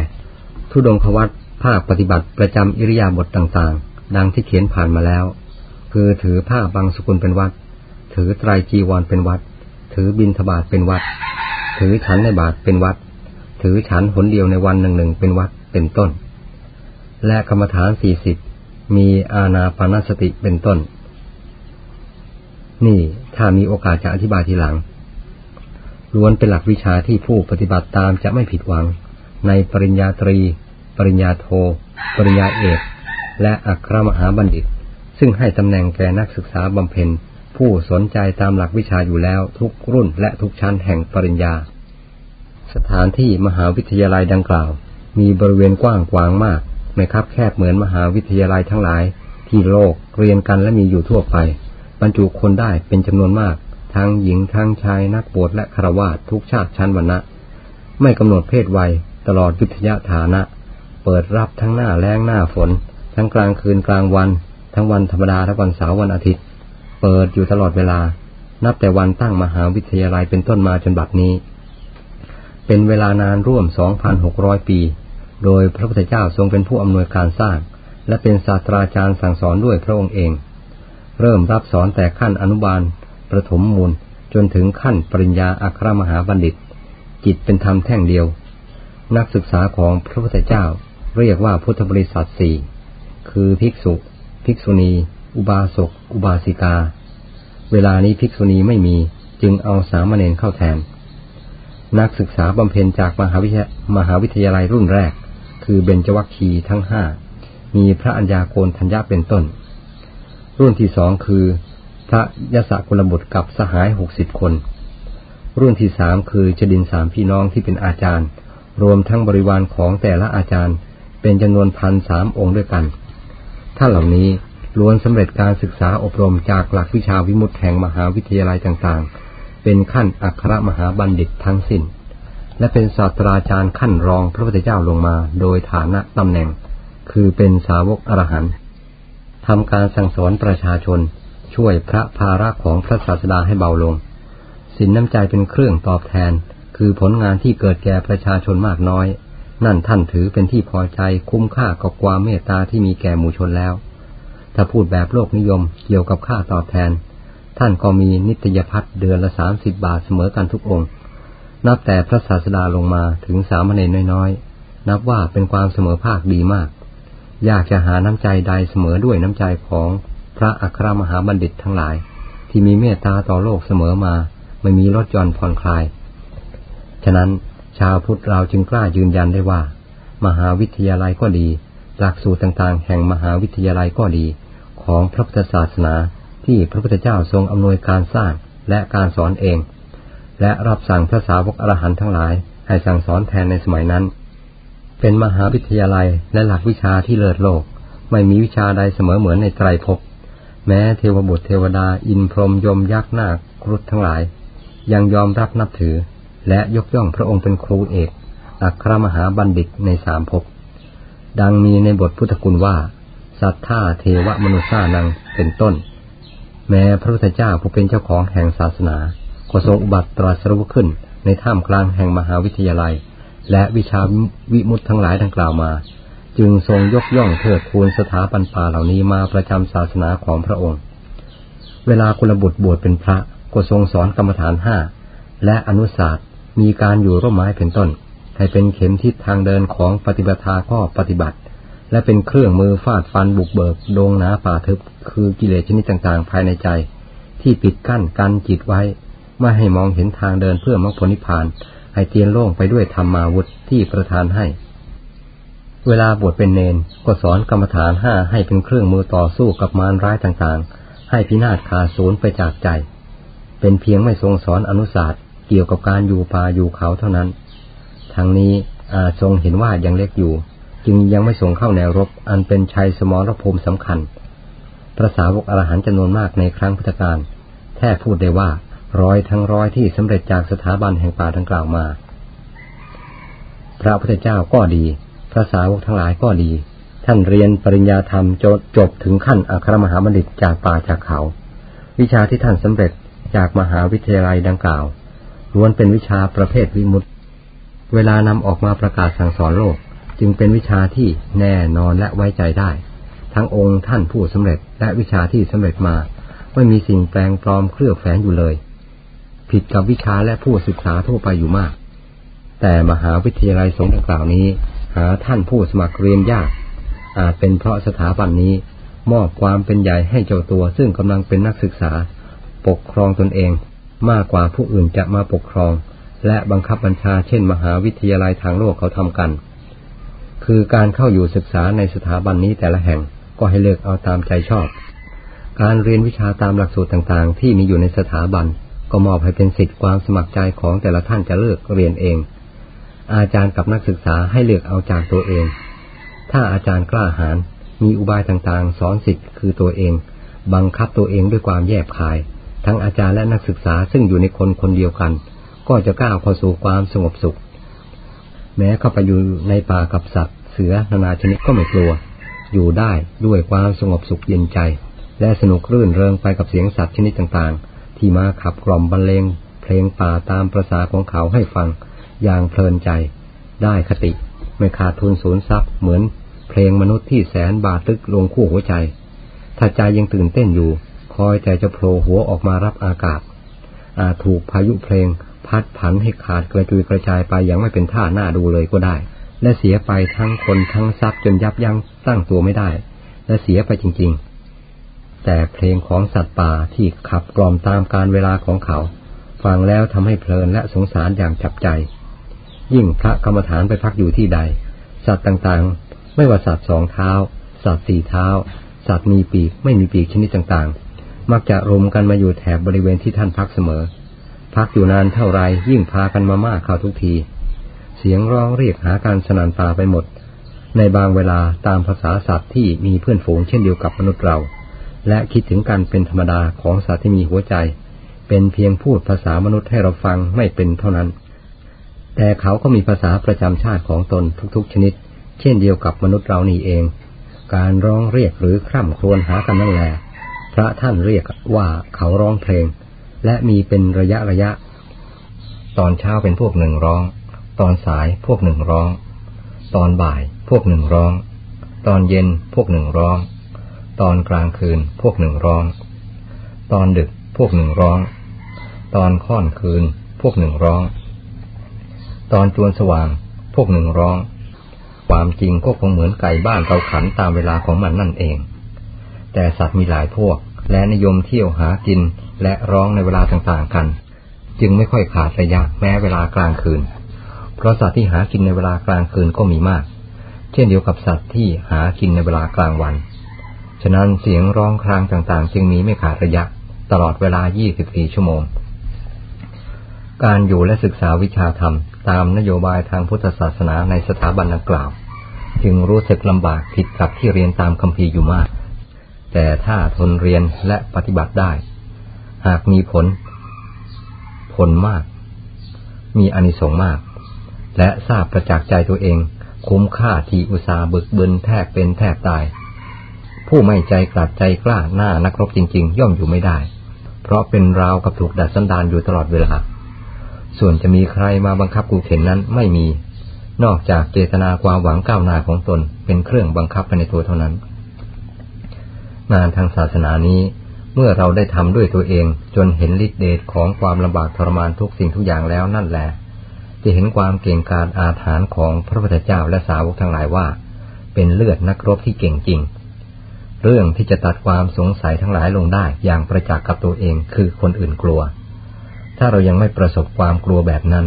ทุดงควัตภาคปฏิบัติประจำอิริยาบถต่างๆ ดังที่เขียนผ่านมาแล้ว คือถือผ้าบางสกุลเป็นวัด ถือไตรจีวรเป็นวัด ถือบินทบาทเป็นวัด ถือฉันในบาทเป็นวัด ถือฉันหนเดียวในวันหนึ่งหนึ่งเป็นวัดเป็นต้น และกรรมฐานสี่สิบมีอาณาปณสติเป็นต้น นี่ถ้ามีโอกาสจะอธิบายทีหลัง ล้วนเป็นหลักวิชาที่ผู้ปฏิบัติตามจะไม่ผิดหวัง ในปริญญาตรี ปริญญาโท ปริญญาเอก และอัครมหาบัณฑิต ซึ่งให้ตำแหน่งแก่นักศึกษาบำเพ็ญ ผู้สนใจตามหลักวิชาอยู่แล้วทุกรุ่นและทุกชั้นแห่งปริญญา สถานที่มหาวิทยาลัยดังกล่าว มีบริเวณกว้างขวางมาก ไม่คับแคบเหมือนมหาวิทยาลัยทั้งหลาย ที่โลกเรียนกันและมีอยู่ทั่วไป บรรจุคนได้เป็นจำนวนมาก ทั้งหญิงทั้งชายนักบวชและคาวาสทุกชาติชั้นวรรณะ ไม่กำหนดเพศวัยตลอดวิทยาฐานะ เปิดรับทั้งหน้าแรงหน้าฝน ทั้งกลางคืนกลางวัน ทั้งวันธรรมดาและวันเสาร์วันอาทิตย์ เปิดอยู่ตลอดเวลา นับแต่วันตั้งมหาวิทยาลัยเป็นต้นมาจนบัดนี้ เป็นเวลานานร่วม 2,600 ปี โดยพระพุทธเจ้าทรงเป็นผู้อำนวยการสร้าง และเป็นศาสตราจารย์สั่งสอนด้วยพระองค์เอง เริ่มรับสอนแต่ขั้นอนุบาล ประถมมูล จนถึงขั้นปริญญาอัครมหาบัณฑิต จิตเป็นธรรมแท่งเดียวนักศึกษาของพระพุทธเจ้า เรียกว่าพุทธบริษัทสี่คือภิกษุ ภิกษุณี อุบาสก อุบาสิกา เวลานี้ภิกษุณีไม่มีจึงเอาสามเณรเข้าแทน นักศึกษาบำเพ็ญจากมหาวิทยามหาวิทยาลัยรุ่นแรก คือเบญจวัคคีทั้งห้ามีพระอัญญาโกณทัญญาเป็นต้น รุ่นที่สองคือ พระยศกุลบุตรกับสหายหกสิบคน รุ่นที่สามคือจดินสามพี่น้องที่เป็นอาจารย์ รวมทั้งบริวารของแต่ละอาจารย์ เป็นจำนวนพันสามองค์ด้วยกันท่านเหล่านี้ล้วนสำเร็จการศึกษาอบรมจากหลักวิชาวิมุตแห่งมหาวิทยาลัยต่างๆ เป็นขั้นอัครมหาบัณฑิตทั้งสิน้น และเป็นศาสตราจารย์ขั้นรองพระพุทธเจ้าลงมาโดยฐานะตำแหน่ง คือเป็นสาวกอรหันต์ทำการสั่งสอนประชาชน ช่วยพระภาระของพระศาสดาให้เบาลงสินน้ำใจเป็นเครื่องตอบแทน คือผลงานที่เกิดแก่ประชาชนมากน้อย นั่นท่านถือเป็นที่พอใจคุ้มค่ากับความเมตตาที่มีแก่หมู่ชนแล้ว ถ้าพูดแบบโลกนิยมเกี่ยวกับค่าตอบแทน ท่านก็มีนิตยพัฒน์เดือนละสามสิบบาทเสมอกันทุกองค์ นับแต่พระศาสดาลงมาถึงสามเณรน้อยๆ นับว่าเป็นความเสมอภาคดีมากอยากจะหาน้ำใจใดเสมอด้วยน้ำใจของพระอัครมหาบัณฑิตทั้งหลาย ที่มีเมตตาต่อโลกเสมอมา ไม่มีลดจอนผ่อนคลาย ฉะนั้น ชาวพุทธเราจึงกล้ายืนยันได้ว่า มหาวิทยาลัยก็ดี หลักสูตรต่างๆ แห่งมหาวิทยาลัยก็ดี ของพระพุทธศาสนาที่พระพุทธเจ้าทรงอำนวยการสร้างและการสอนเอง และรับสั่งพระสาวกอรหันต์ทั้งหลาย ให้สั่งสอนแทนในสมัยนั้น เป็นมหาวิทยาลัยและหลักวิชาที่เลิศโลก ไม่มีวิชาใดเสมอเหมือนในไตรภพแม้เทวบุตรเทวดาอินพรหมยมยักษ์นาครุฑทั้งหลาย ยังยอมรับนับถือ และยกย่องพระองค์เป็นครูเอกอัครมหาบัณฑิตในสามภพ ดังมีในบทพุทธคุณว่า สัทธาเทวมนุษานังเป็นต้น แม้พระพุทธเจ้าผู้เป็นเจ้าของแห่งศาสนาก็ทรงอุบัติตรัสรู้ขึ้นในท่ามกลางแห่งมหาวิทยาลัย และวิชาวิมุตทั้งหลายดังกล่าวมา จึงทรงยกย่องเทิดทูนสถาบันป่าเหล่านี้มาประจำศาสนาของพระองค์ เวลากุลบุตรบวชเป็นพระก็ทรงสอนกรรมฐานห้าและอนุศาสตร์ มีการอยู่ร่มไม้เป็นต้น ให้เป็นเข็มทิศทางเดินของปฏิบัติข้อปฏิบัติ และเป็นเครื่องมือฟาดฟันบุกเบิกดงหนาป่าทึบ คือกิเลสชนิดต่างๆ ภายในใจ ที่ปิดกั้นกันจิตไว้ไม่ให้มองเห็นทางเดินเพื่อมรรคผลนิพพาน ให้เตียนโล่งไปด้วยธรรมาวุธที่ประทานให้ เวลาบวชเป็นเนนก็สอนกรรมฐานห้าให้เป็นเครื่องมือต่อสู้กับมารร้ายต่างๆ ให้พินาศขาสูญไปจากใจ เป็นเพียงไม่ทรงสอนอนุศาสตร์ เกี่ยวกับการอยู่ป่าอยู่เขาเท่านั้น ทั้งนี้ทรงเห็นว่ายังเล็กอยู่ จึงยังไม่ส่งเข้าแนวรบ อันเป็นชัยสมรภูมิสำคัญ พระสาวกอรหันต์จำนวนมากในครั้งพุทธกาลแท้พูดได้ว่าร้อยทั้งร้อยที่สำเร็จจากสถาบันแห่งป่าดังกล่าวมา พระพุทธเจ้าก็ดี พระสาวกทั้งหลายก็ดี ท่านเรียนปริญญาธรรมจจบถึงขั้นอัครมหาบัณฑิตจากป่าจากเขา วิชาที่ท่านสำเร็จจากมหาวิทยาลัยดังกล่าว ล้วนเป็นวิชาประเภทวิมุตติ เวลานำออกมาประกาศสั่งสอนโลก จึงเป็นวิชาที่แน่นอนและไว้ใจได้ ทั้งองค์ท่านผู้สำเร็จและวิชาที่สำเร็จมาไม่มีสิ่งแปลงปลอมเคลือบแฝงอยู่เลย ผิดกับวิชาและผู้ศึกษาทั่วไปอยู่มาก แต่มหาวิทยาลัยสงฆ์กล่าวนี้ หาท่านผู้สมัครเรียนยาก อาจเป็นเพราะสถาบันนี้มอบความเป็นใหญ่ให้เจ้าตัวซึ่งกำลังเป็นนักศึกษา ปกครองตนเอง มากกว่าผู้อื่นจะมาปกครอง และบังคับบัญชาเช่น มหาวิทยาลัยทางโลกเขาทำกัน คือการเข้าอยู่ศึกษาในสถาบันนี้แต่ละแห่งก็ให้เลือกเอาตามใจชอบ การเรียนวิชาตามหลักสูตรต่างๆ ที่มีอยู่ในสถาบัน ก็มอบให้เป็นสิทธิความสมัครใจของแต่ละท่านจะเลือกเรียนเอง อาจารย์กับนักศึกษาให้เลือกเอาจากตัวเอง ถ้าอาจารย์กล้าหาญมีอุบายต่างๆ สอนสิทธิ์คือตัวเอง บังคับตัวเองด้วยความแยบคาย ทั้งอาจารย์และนักศึกษาซึ่งอยู่ในคนคนเดียวกัน ก็จะก้าวเข้าสู่ความสงบสุข แม้เข้าไปอยู่ในป่ากับสัตว์ เสือนานาชนิดก็ไม่กลัว อยู่ได้ด้วยความสงบสุขเย็นใจ และสนุกรื่นเริงไปกับเสียงสัตว์ชนิดต่างๆ ที่มาขับกล่อมบรรเลงเพลงป่าตามประษาของเขาให้ฟังอย่างเพลินใจ ได้คติ ไม่ขาดทุนสูญทรัพย์เหมือนเพลงมนุษย์ที่แสนบาดลึกลงคู่หัวใจ ถ้าใจยังตื่นเต้นอยู่ คอยแต่จะโผล่หัวออกมารับอากาศ อาจถูกพายุเพลง พัดผันให้ขาดกระจุยกระจายไปอย่างไม่เป็นท่าหน้าดูเลยก็ได้ และเสียไปทั้งคนทั้งทรัพย์จนยับยั้งตั้งตัวไม่ได้ และเสียไปจริง ๆ แต่เพลงของสัตว์ป่าที่ขับกล่อมตามการเวลาของเขา ฟังแล้วทำให้เพลินและสงสารอย่างจับใจ ยิ่งพระกรรมฐานไปพักอยู่ที่ใด สัตว์ต่างๆ ไม่ว่าสัตว์สองเท้า สัตว์สี่เท้า สัตว์มีปีกไม่มีปีกชนิดต่างๆ มักจะรวมกันมาอยู่แถบบริเวณที่ท่านพักเสมอ พักอยู่นานเท่าไรยิ่งพากันมามากเข้าทุกที เสียงร้องเรียกหาการสนานตาไปหมด ในบางเวลาตามภาษาสัตว์ที่มีเพื่อนฝูงเช่นเดียวกับมนุษย์เรา และคิดถึงกันเป็นธรรมดาของสัตว์ที่มีหัวใจ เป็นเพียงพูดภาษามนุษย์ให้เราฟังไม่เป็นเท่านั้น แต่เขาก็มีภาษาประจำชาติของตนทุกๆชนิด เช่นเดียวกับมนุษย์เรานี่เอง การร้องเรียกหรือคร่ำครวญหากันนั่นแหละ พระท่านเรียกว่าเขาร้องเพลง และมีเป็นระยะระยะ ตอนเช้าเป็นพวกหนึ่งร้อง ตอนสายพวกหนึ่งร้อง ตอนบ่ายพวกหนึ่งร้อง ตอนเย็นพวกหนึ่งร้อง ตอนกลางคืนพวกหนึ่งร้อง ตอนดึกพวกหนึ่งร้อง ตอนค่อนคืนพวกหนึ่งร้อง ตอนจวนสว่างพวกหนึ่งร้อง ความจริงก็คงเหมือนไก่บ้านเราขันตามเวลาของมันนั่นเอง แต่สัตว์มีหลายพวก และนิยมเที่ยวหากินและร้องในเวลาต่างๆกัน จึงไม่ค่อยขาดระยะแม้เวลากลางคืน เพราะสัตว์ที่หากินในเวลากลางคืนก็มีมาก เช่นเดียวกับสัตว์ที่หากินในเวลากลางวัน ฉะนั้นเสียงร้องครางต่างๆ จึงมีไม่ขาดระยะตลอดเวลา 24 ชั่วโมง การอยู่และศึกษาวิชาธรรม ตามนโยบายทางพุทธศาสนาในสถาบันดังกล่าว จึงรู้สึกลำบากผิดกับที่เรียนตามคำพีอยู่มาก แต่ถ้าทนเรียนและปฏิบัติได้ หากมีผล ผลมาก มีอนิสงส์มาก และทราบประจักษ์ใจตัวเอง คุ้มค่าที่อุตสาบึกบึนแทบเป็นแทบตาย ผู้ไม่ใจกลัดใจกล้าหน้านักรบจริง ๆ ย่อมอยู่ไม่ได้ เพราะเป็นราวกับถูกดัดสันดานอยู่ตลอดเวลา ส่วนจะมีใครมาบังคับกูเข็นนั้นไม่มี นอกจากเจตนาความหวังก้าวหน้าของตนเป็นเครื่องบังคับไปในตัวเท่านั้น งานทางศาสนานี้ เมื่อเราได้ทำด้วยตัวเองจนเห็นฤทธิเดชของความลำบากทรมานทุกสิ่งทุกอย่างแล้วนั่นแหละจะเห็นความเก่งกาจอาถรรพ์ของพระพุทธเจ้าและสาวกทั้งหลายว่า เป็นเลือดนักรบที่เก่งจริง เรื่องที่จะตัดความสงสัยทั้งหลายลงได้อย่างประจักษ์กับตัวเองคือคนอื่นกลัว ถ้าเรายังไม่ประสบความกลัวแบบนั้น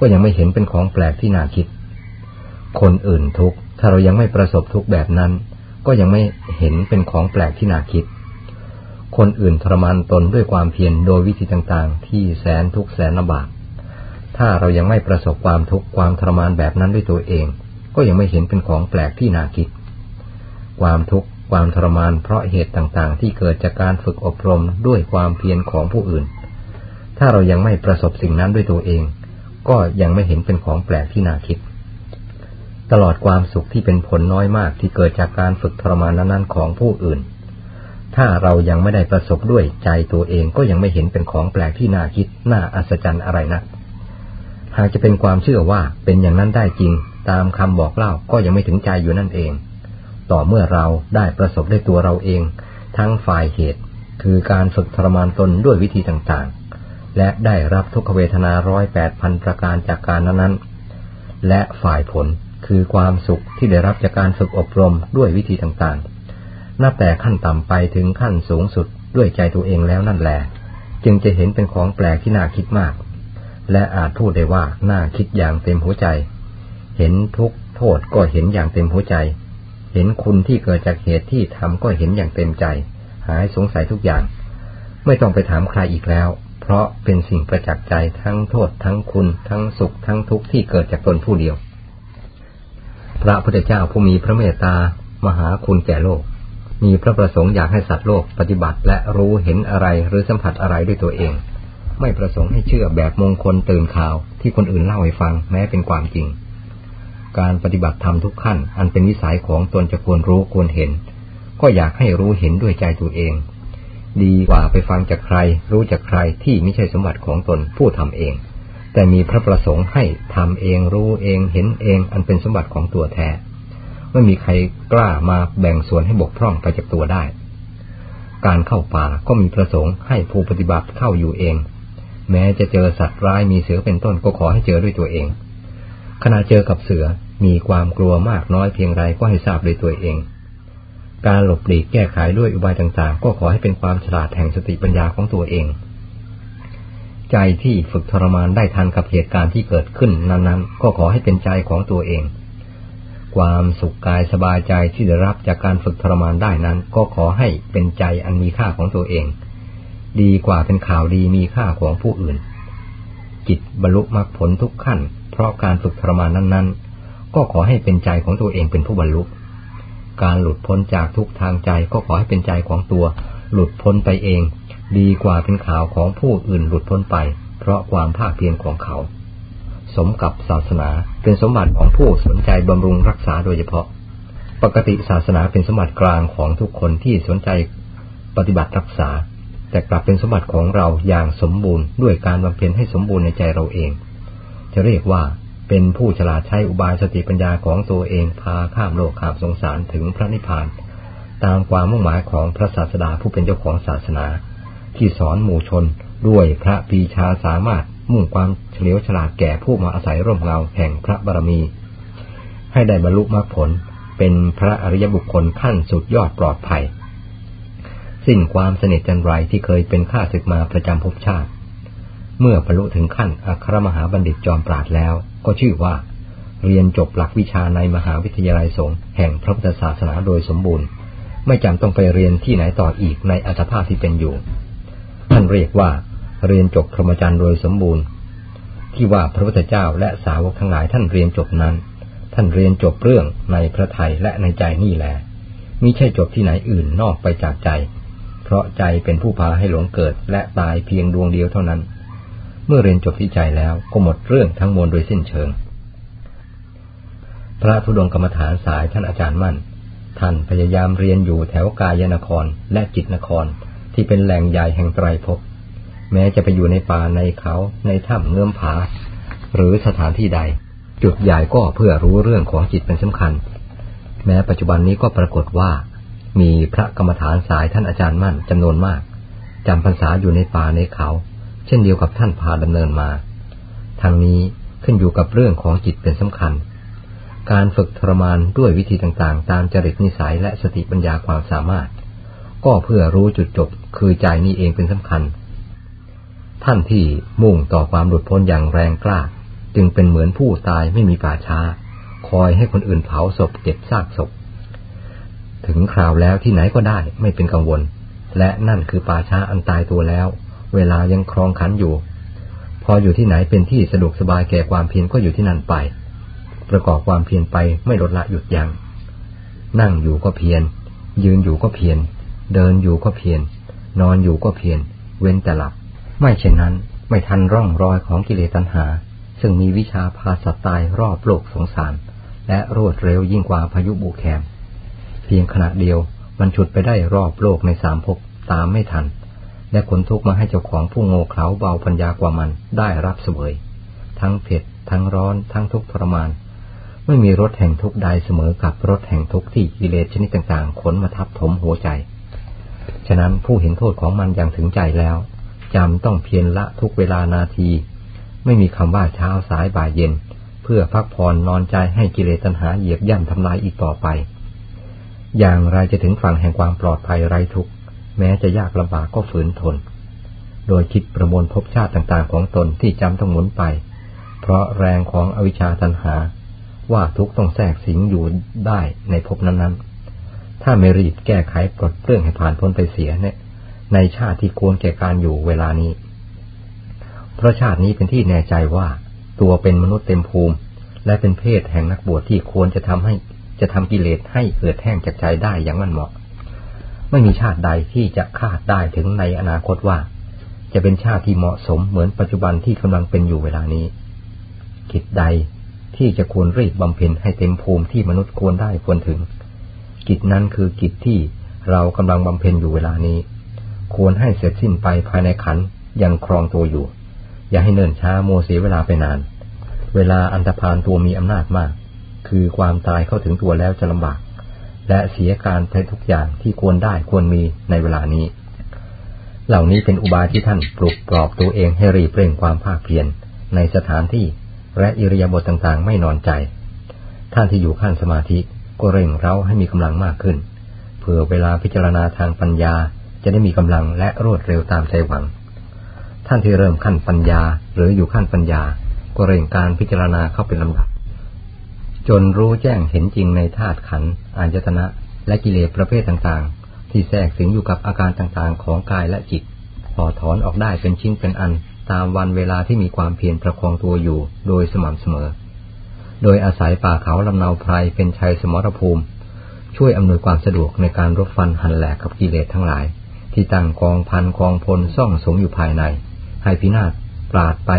ก็ยังไม่เห็นเป็นของแปลกที่น่าคิด คนอื่นทุกถ้าเรายังไม่ประสบทุกแบบนั้น ก็ยังไม่เห็นเป็นของแปลกที่น่าคิด คนอื่นทรมานตนด้วยความเพียรโดยวิธีต่างๆ ที่แสนทุกแสนลำบาก ถ้าเรายังไม่ประสบความทุกข์ความทรมานแบบนั้นด้วยตัวเอง ก็ยังไม่เห็นเป็นของแปลกที่น่าคิด ความทุกข์ความทรมานเพราะเหตุต่างๆ ที่เกิดจากการฝึกอบรมด้วยความเพียรของผู้อื่น ถ้าเรายังไม่ประสบสิ่งนั้นด้วยตัวเอง ก็ยังไม่เห็นเป็นของแปลกที่น่าคิด ตลอดความสุขที่เป็นผลน้อยมากที่เกิดจากการฝึกทรมานนั้นๆของผู้อื่น ถ้าเรายังไม่ได้ประสบด้วยใจตัวเองก็ยังไม่เห็นเป็นของแปลกที่น่าคิดน่าอัศจรรย์อะไรนะหากจะเป็นความเชื่อว่าเป็นอย่างนั้นได้จริง ตามคำบอกเล่าก็ยังไม่ถึงใจอยู่นั่นเอง ต่อเมื่อเราได้ประสบด้วยตัวเราเอง ทั้งฝ่ายเหตุ คือการฝึกทรมานตนด้วยวิธีต่างๆ และได้รับทุกขเวทนาร้อยแปดพันประการจากการนั้นๆและฝ่ายผล คือความสุขที่ได้รับจากการฝึกอบรมด้วยวิธีต่างๆ นับแต่ขั้นต่ำไปถึงขั้นสูงสุดด้วยใจตัวเองแล้วนั่นแหละจึงจะเห็นเป็นของแปลกที่น่าคิดมาก และอาจพูดได้ว่าน่าคิดอย่างเต็มหัวใจ เห็นทุกโทษก็เห็นอย่างเต็มหัวใจ เห็นคุณที่เกิดจากเหตุที่ทำก็เห็นอย่างเต็มใจ หายสงสัยทุกอย่าง ไม่ต้องไปถามใครอีกแล้ว เพราะเป็นสิ่งประจักษ์ใจทั้งโทษทั้งคุณ ทั้งสุขทั้งทุกข์ที่เกิดจากตนผู้เดียว พระพุทธเจ้าผู้มีพระเมตตามหาคุณแก่โลก มีพระประสงค์อยากให้สัตว์โลกปฏิบัติและรู้เห็นอะไรหรือสัมผัสอะไรด้วยตัวเอง ไม่ประสงค์ให้เชื่อแบบมงคลตื่นข่าวที่คนอื่นเล่าให้ฟังแม้เป็นความจริง การปฏิบัติธรรมทุกขั้น อันเป็นวิสัยของตนจะควรรู้ควรเห็น ก็อยากให้รู้เห็นด้วยใจตัวเอง ดีกว่าไปฟังจากใคร รู้จากใครที่ไม่ใช่สมบัติของตนผู้ทำเอง แต่มีพระประสงค์ให้ทำเองรู้เองเห็นเองอันเป็นสมบัติของตัวแท้ ไม่มีใครกล้ามาแบ่งส่วนให้บกพร่องไปจากตัวได้ การเข้าป่าก็มีประสงค์ให้ผู้ปฏิบัติเข้าอยู่เอง แม้จะเจอสัตว์ร้ายมีเสือเป็นต้นก็ขอให้เจอด้วยตัวเอง ขณะเจอกับเสือมีความกลัวมากน้อยเพียงไรก็ให้ทราบด้วยตัวเอง การหลบหลีกแก้ไขด้วยอุบายต่างๆ ก็ขอให้เป็นความฉลาดแห่งสติปัญญาของตัวเอง ใจที่ฝึกทรมานได้ทันกับเหตุการณ์ที่เกิดขึ้นนั้นๆ ก็ขอให้เป็นใจของตัวเอง ความสุขกายสบายใจที่ได้รับจากการฝึกทรมานได้นั้น ก็ขอให้เป็นใจอันมีค่าของตัวเอง ดีกว่าเป็นข่าวดีมีค่าของผู้อื่น จิตบรรลุมรรคผลทุกขั้น เพราะการฝึกทรมานนั้นๆ ก็ขอให้เป็นใจของตัวเองเป็นผู้บรรลุการหลุดพ้นจากทุกทางใจก็ขอให้เป็นใจของตัว หลุดพ้นไปเอง ดีกว่าเป็นข่าวของผู้อื่นหลุดพ้นไป เพราะความภาคเพียรของเขา สมกับศาสนาเป็นสมบัติของผู้สนใจบำรุงรักษาโดยเฉพาะ ปกติศาสนาเป็นสมบัติกลางของทุกคนที่สนใจปฏิบัติรักษา แต่กลับเป็นสมบัติของเราอย่างสมบูรณ์ด้วยการบำเพ็ญให้สมบูรณ์ในใจเราเอง จะเรียกว่าเป็นผู้ฉลาดใช้อุบายสติปัญญาของตัวเองพาข้ามโลกข้ามสงสารถึงพระนิพพาน ตามความมุ่งหมายของพระศาสดาผู้เป็นเจ้าของศาสนา ที่สอนหมู่ชนด้วยพระปีชาสามารถมุ่งความเฉลียวฉลาดแก่ผู้มาอาศัยร่มเงาแห่งพระบารมี ให้ได้บรรลุมรรคผลเป็นพระอริยบุคคลขั้นสุดยอดปลอดภัย สิ้นความสนิทจันไรที่เคยเป็นข้าศึกมาประจำภพชาติ เมื่อบรรลุถึงขั้นอัครมหาบัณฑิตจอมปราดแล้ว ก็ชื่อว่า เรียนจบหลักวิชาในมหาวิทยาลัยสงฆ์แห่งพระพุทธศาสนาโดยสมบูรณ์ ไม่จำต้องไปเรียนที่ไหนต่ออีกในอัตภาพที่เป็นอยู่ ท่านเรียกว่าเรียนจบพรหมจรรย์โดยสมบูรณ์ ที่ว่าพระพุทธเจ้าและสาวกทั้งหลายท่านเรียนจบนั้น ท่านเรียนจบเรื่องในพระไทยและในใจนี่แหละมิใช่จบที่ไหนอื่นนอกไปจากใจ เพราะใจเป็นผู้พาให้หลงเกิดและตายเพียงดวงเดียวเท่านั้น เมื่อเรียนจบที่ใจแล้วก็หมดเรื่องทั้งมวลโดยสิ้นเชิง พระธุดงกรรมฐานสายท่านอาจารย์มั่น ท่านพยายามเรียนอยู่แถวกายนครและจิตนคร ที่เป็นแหล่งใหญ่แห่งไตรภพแม้จะไปอยู่ในป่าในเขาในถ้ำเงื่อมผา หรือสถานที่ใด จุดใหญ่ก็เพื่อรู้เรื่องของจิตเป็นสำคัญ แม้ปัจจุบันนี้ก็ปรากฏว่า มีพระกรรมฐานสายท่านอาจารย์มั่นจำนวนมากจำพรรษาอยู่ในป่าในเขา เช่นเดียวกับท่านพาดำเนินมาทางนี้ขึ้นอยู่กับเรื่องของจิตเป็นสำคัญ การฝึกทรมานด้วยวิธีต่างๆ ตามจริตนิสัยและสติปัญญาความสามารถ ก็เพื่อรู้จุดจบ คือใจนี้เองเป็นสำคัญ ท่านที่มุ่งต่อความหลุดพ้นอย่างแรงกล้า จึงเป็นเหมือนผู้ตายไม่มีป่าช้า คอยให้คนอื่นเผาศพเก็บซากศพ ถึงคราวแล้วที่ไหนก็ได้ไม่เป็นกังวล และนั่นคือป่าช้าอันตายตัวแล้ว เวลายังครองขันอยู่ พออยู่ที่ไหนเป็นที่สะดวกสบายแก่ความเพียรก็อยู่ที่นั่นไป ประกอบความเพียรไปไม่ลดละหยุดยัง้งนั่งอยู่ก็เพียรยืนอยู่ก็เพียรเดินอยู่ก็เพียร นอนอยู่ก็เพียรเว้นแต่หลับ ไม่เช่นนั้นไม่ทันร่องรอยของกิเลสตัณหา ซึ่งมีวิชาพาสัตตายรอบโลกสงสาร และรวดเร็วยิ่งกว่าพายุบุกแคม เพียงขณะเดียวมันฉุดไปได้รอบโลกในสามภพตามไม่ทัน และขนทุกมาให้เจ้าของผู้โง่เขลาเบาปัญญากว่ามันได้รับเสวย ทั้งเผ็ด ทั้งร้อน ทั้งทุกข์ทรมาน ไม่มีรถแห่งทุกข์ใดเสมอกับรถแห่งทุกข์ที่กิเลสชนิดต่างๆขนมาทับถมหัวใจ ฉะนั้นผู้เห็นโทษของมันอย่างถึงใจแล้วจำต้องเพียรละทุกเวลานาที ไม่มีคำว่าเช้าสายบ่ายเย็น เพื่อพักผ่อนนอนใจให้กิเลสตัณหาเหยียบย่ำทำลายอีกต่อไป อย่างไรจะถึงฝั่งแห่งความปลอดภัยไร้ทุกข์แม้จะยากลำบากก็ฝืนทน โดยคิดประมวลภพชาติต่างๆ ของตนที่จำต้องหมุนไป เพราะแรงของอวิชชาตัณหา ว่าทุกต้องแทรกสิงอยู่ได้ในภพนั้นๆ ถ้าไม่รีบแก้ไขปลดเปลื้องให้ผ่านพ้นไปเสียเนี่ยในชาติที่ควรแก่การอยู่เวลานี้ เพราะชาตินี้เป็นที่แน่ใจว่าตัวเป็นมนุษย์เต็มภูมิ และเป็นเพศแห่งนักบวชที่ควรจะทำให้จะทำกิเลสให้เกิดแห้งจากใจได้อย่างมันเหมาะ ไม่มีชาติใดที่จะคาดได้ถึงในอนาคตว่า จะเป็นชาติที่เหมาะสมเหมือนปัจจุบันที่กำลังเป็นอยู่เวลานี้กิจใดที่จะควรรีบบำเพ็ญให้เต็มภูมิที่มนุษย์ควรได้ควรถึง กิจนั้นคือกิจที่เรากำลังบำเพ็ญอยู่เวลานี้ ควรให้เสร็จสิ้นไปภายในขันยังครองตัวอยู่ อย่าให้เนิ่นช้าโมเสียเวลาไปนาน เวลาอันธพาลตัวมีอำนาจมาก คือความตายเข้าถึงตัวแล้วจะลำบาก และเสียการไปทุกอย่างที่ควรได้ควรมีในเวลานี้ เหล่านี้เป็นอุบายที่ท่านปลุกปลอบตัวเองให้รีบเร่งความภาคเพียรในสถานที่และอิริยาบถต่างๆ ไม่นอนใจ ท่านที่อยู่ขั้นสมาธิ ก็เร่งเร้าให้มีกำลังมากขึ้น เพื่อเวลาพิจารณาทางปัญญาจะได้มีกำลังและรวดเร็วตามใจหวัง ท่านที่เริ่มขั้นปัญญาหรืออยู่ขั้นปัญญา ก็เร่งการพิจารณาเข้าเป็นลำดับ จนรู้แจ้งเห็นจริงในธาตุขันธ์อายตนะ และกิเลสประเภทต่างๆ ที่แทรกสิงอยู่กับอาการต่างๆ ของกายและจิตพอถอนออกได้เป็นชิ้นเป็นอัน ตามวันเวลาที่มีความเพียรประคองตัวอยู่โดยสม่ำเสมอ โดยอาศัยป่าเขาลำนาไพรเป็นชัยสมรภูมิ ช่วยอำนวยความสะดวกในการรบฟันหันแหลกกับกิเลสทั้งหลาย ที่ตั้งกองพันกองพลซ่องสมอยู่ภายใน ให้พินาศปราดไป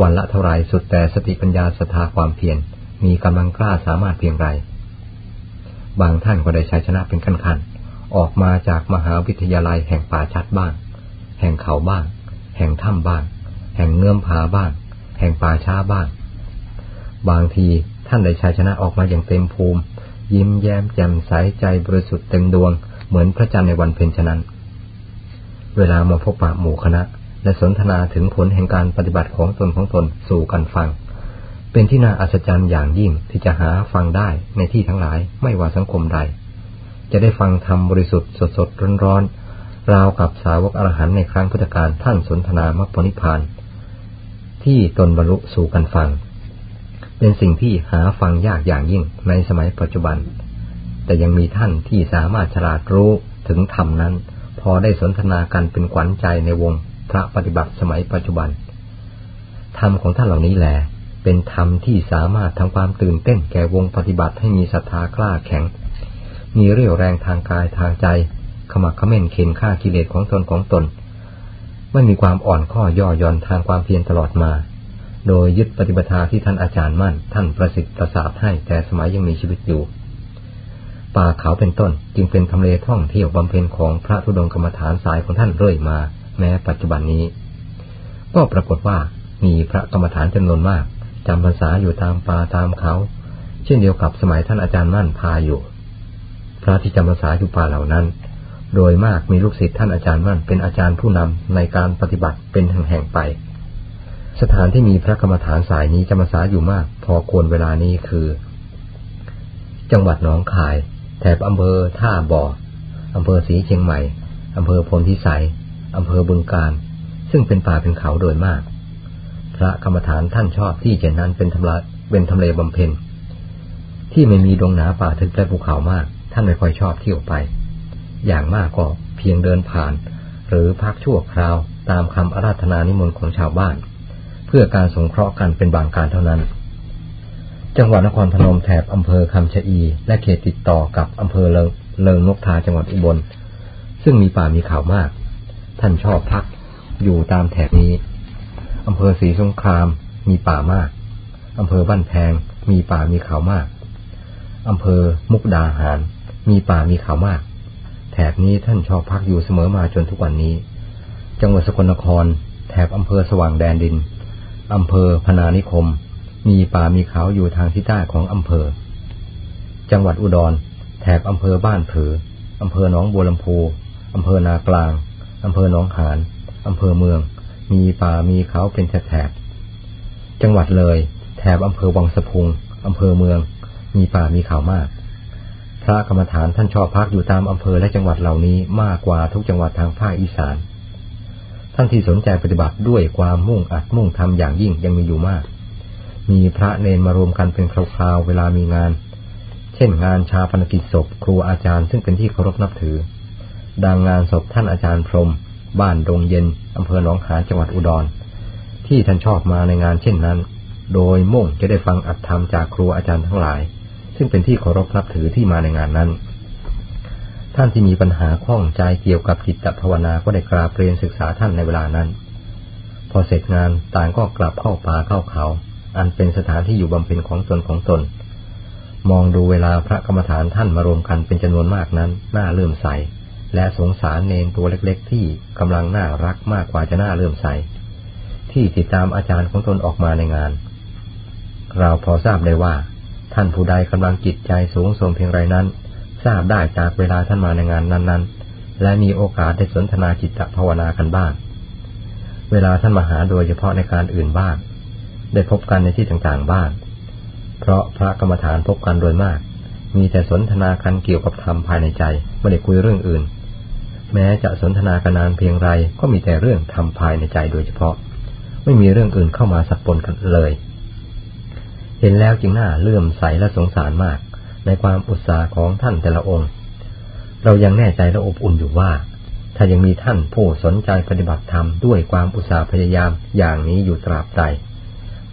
วันละเท่าไรสุดแต่สติปัญญาศรัทธาความเพียรมีกำลังกล้าสามารถเพียงไร บางท่านก็ได้ชัยชนะเป็นขั้นขั้นออกมาจากมหาวิทยาลัยแห่งป่าชัดบ้าง แห่งเขาบ้าง แห่งถ้ำบ้าง แห่งเงื่อมผาบ้าง แห่งป่าช้าบ้าง บางทีท่านได้ชัยชนะออกมาอย่างเต็มภูมิ ยิ้มแย้มแจ่มใสใจบริสุทธิ์เต็มดวง เหมือนพระจันทร์ในวันเพ็ญฉะนั้น เวลามาพบปะหมู่คณะ และสนทนาถึงผลแห่งการปฏิบัติของตนของตนสู่กันฟัง เป็นที่น่าอัศจรรย์อย่างยิ่งที่จะหาฟังได้ในที่ทั้งหลายไม่ว่าสังคมใด จะได้ฟังธรรมบริสุทธิ์สดสดร้อนร้อนราวกับสาวกอรหันในครั้งพุทธกาลท่านสนทนามรรคผลิพานที่ตนบรรลุสู่กันฟัง เป็นสิ่งที่หาฟังยากอย่างยิ่งในสมัยปัจจุบัน แต่ยังมีท่านที่สามารถฉลาดรู้ถึงธรรมนั้น พอได้สนทนากันเป็นขวัญใจในวงพระปฏิบัติสมัยปัจจุบัน ธรรมของท่านเหล่านี้แหละเป็นธรรมที่สามารถทำความตื่นเต้นแก่วงปฏิบัติให้มีศรัทธากล้าแข็ง มีเรี่ยวแรงทางกายทางใจ ขมักขม้นเข็นฆ่ากิเลสของตนของตน ไม่มีความอ่อนข้อย่อย่อนทางความเพียรตลอดมา โดยยึดปฏิบัติที่ท่านอาจารย์มั่น ท่านประสิทธิ์ประสาทให้แต่สมัยยังมีชีวิตอยู่ ป่าเขาเป็นต้นจึงเป็นทำเลท่องเที่ยวบำเพ็ญของพระธุดงกรรมฐานสายของท่านเรื่อยมา แม้ปัจจุบันนี้ ก็ปรากฏว่ามีพระกรรมฐานจำนวนมากจำพรรษาอยู่ตามป่าตามเขา เช่นเดียวกับสมัยท่านอาจารย์มั่นพาอยู่ พระที่จำพรรษาอยู่ป่าเหล่านั้น โดยมากมีลูกศิษย์ท่านอาจารย์มั่นเป็นอาจารย์ผู้นำในการปฏิบัติเป็นแห่งๆไป สถานที่มีพระกรรมฐานสายนี้จำพรรษาอยู่มาก พอควรเวลานี้คือ จังหวัดหนองคาย แถบอำเภอท่าบ่ออำเภอสีเชียงใหม่อำเภอพลพิสัยอำเภอบึงการ ซึ่งเป็นป่าเป็นเขาโดยมาก พระกรรมฐานท่านชอบที่เจะนั้นเป็นทำลาเป็นทำเลบำเพ็ญที่ไม่มีดงหนาป่าทึบและภูเขามาก ท่านไม่ค่อยชอบเที่ยวไป อย่างมากก็เพียงเดินผ่าน หรือพักชั่วคราวตามคำอาราธนานิมนต์ของชาวบ้าน พื่อการสงเคราะห์กันเป็นบางการเท่านั้น จังหวัดนครพนมแถบอำเภอคำชะอี และเขตติดต่อกับอำเภอเลิงเลิงนกทาจังหวัดอุบล ซึ่งมีป่ามีเขามาก ท่านชอบพักอยู่ตามแถบนี้อำเภอศรีสงครามมีป่ามากอำเภอบ้านแพงมีป่ามีเขามากอำเภอมุกดาหาร มีป่ามีเขามาก แถบนี้ท่านชอบพักอยู่เสมอมาจนทุกวันนี้ จังหวัดสกลนคร แถบอำเภอสว่างแดนดิน อำเภอพนานิคม มีป่ามีเขาอยู่ทางทิศใต้ของอำเภอ จังหวัดอุดร แถบอำเภอบ้านผืออำเภอหนองบัวลำพูอำเภอนากลางอำเภอหนองหานอำเภอเมือง มีป่ามีเขาเป็นแถบจังหวัดเลย แถบอำเภอวังสะพุงอำเภอเมือง มีป่ามีเขามาก พระกรรมฐานท่านชอบพักอยู่ตามอำเภอและจังหวัดเหล่านี้มากกว่าทุกจังหวัดทางภาคอีสาน ท่านที่สนใจปฏิบัติด้วยความมุ่งอัดมุ่งทำอย่างยิ่งยังมีอยู่มาก มีพระเนนมารวมกันเป็นคราวๆเวลามีงาน เช่นงานชาปนกิจศพครูอาจารย์ซึ่งเป็นที่เคารพนับถือ ดังงานศพท่านอาจารย์พรม บ้านดงเย็นอำเภอหนองหานจังหวัดอุดร ที่ท่านชอบมาในงานเช่นนั้น โดยมุ่งจะได้ฟังอัดธรรมจากครูอาจารย์ทั้งหลาย ซึ่งเป็นที่เคารพนับถือที่มาในงานนั้น ท่านที่มีปัญหาข้องใจเกี่ยวกับจิตภาวนาก็ได้กราบเรียนศึกษาท่านในเวลานั้น พอเสร็จงานต่างก็กลับเข้าป่าเข้าเขา อันเป็นสถานที่อยู่บำเพ็ญของตนของตน มองดูเวลาพระกรรมฐานท่านมารวมกันเป็นจำนวนมากนั้นน่าเลื่อมใส และสงสารเนนตัวเล็กๆ ที่กำลังน่ารักมากกว่าจะน่าเลื่อมใส ที่ติดตามอาจารย์ของตนออกมาในงาน เราพอทราบได้ว่า ท่านผู้ใดกำลังจิตใจสูงส่งเพียงไรนั้น ทราบได้จากเวลาท่านมาในงานนั้น ๆ และมีโอกาสได้สนทนาจิตภาวนากันบ้าง เวลาท่านมาหาโดยเฉพาะในการอื่นบ้าง ได้พบกันในที่ต่างๆบ้าง เพราะพระกรรมฐานพบกันโดยมาก มีแต่สนทนากันเกี่ยวกับธรรมภายในใจไม่ได้คุยเรื่องอื่น แม้จะสนทนากันนานเพียงไรก็มีแต่เรื่องธรรมภายในใจโดยเฉพาะ ไม่มีเรื่องอื่นเข้ามาสักปนกันเลย เห็นแล้วจึงน่าเลื่อมใสและสงสารมาก ในความอุตสาห์ของท่านแต่ละองค์ เรายังแน่ใจและอบอุ่นอยู่ว่า ถ้ายังมีท่านผู้สนใจปฏิบัติธรรมด้วยความอุตสาห์พยายามอย่างนี้อยู่ตราบใด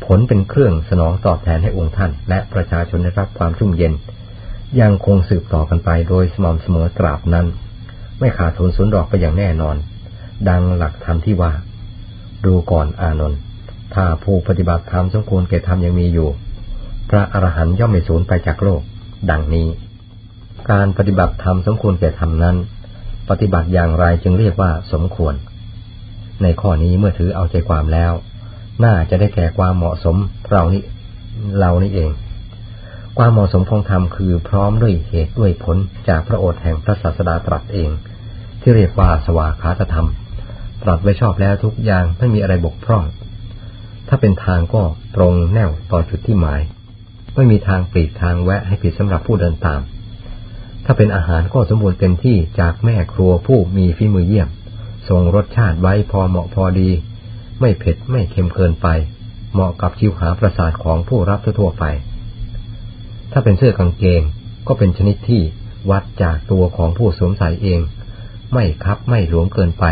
ผลเป็นเครื่องสนองตอบแทนให้องค์ท่าน และประชาชนได้รับความชุ่มเย็น ยังคงสืบต่อกันไปโดยสม่ำเสมอตราบนั้น ไม่ขาดทุนสูญดอกไปอย่างแน่นอน ดังหลักธรรมที่ว่า ดูก่อนอานนท์ถ้าผู้ปฏิบัติธรรมสมควรแก่ธรรมยังมีอยู่ พระอรหันต์ย่อมไม่สูญไปจากโลก ดังนี้ การปฏิบัติธรรมสมควรแก่ธรรมนั้น ปฏิบัติอย่างไรจึงเรียกว่าสมควร ในข้อนี้เมื่อถือเอาใจความแล้ว น่าจะได้แก่ความเหมาะสมเรานี่เรานี่เอง ความเหมาะสมของธรรมคือพร้อมด้วยเหตุด้วยผลจากพระโอษฐ์แห่งพระศาสดาตรัสเอง ที่เรียกว่าสวากขาตธรรม ตรัสไว้ชอบแล้วทุกอย่างไม่มีอะไรบกพร่อง ถ้าเป็นทางก็ตรงแนวต่อจุดที่หมาย ไม่มีทางปลีกทางแวะให้ผิดสำหรับผู้เดินตาม ถ้าเป็นอาหารก็สมบูรณ์เต็มที่จากแม่ครัวผู้มีฝีมือเยี่ยมทรงรสชาติไว้พอเหมาะพอดี ไม่เผ็ดไม่เค็มเกินไป เหมาะกับชิวหาประสาทของผู้รับทั่วไป ถ้าเป็นเสื้อกางเกงก็เป็นชนิดที่วัดจากตัวของผู้สวมใส่เอง ไม่คับไม่หลวมเกินไป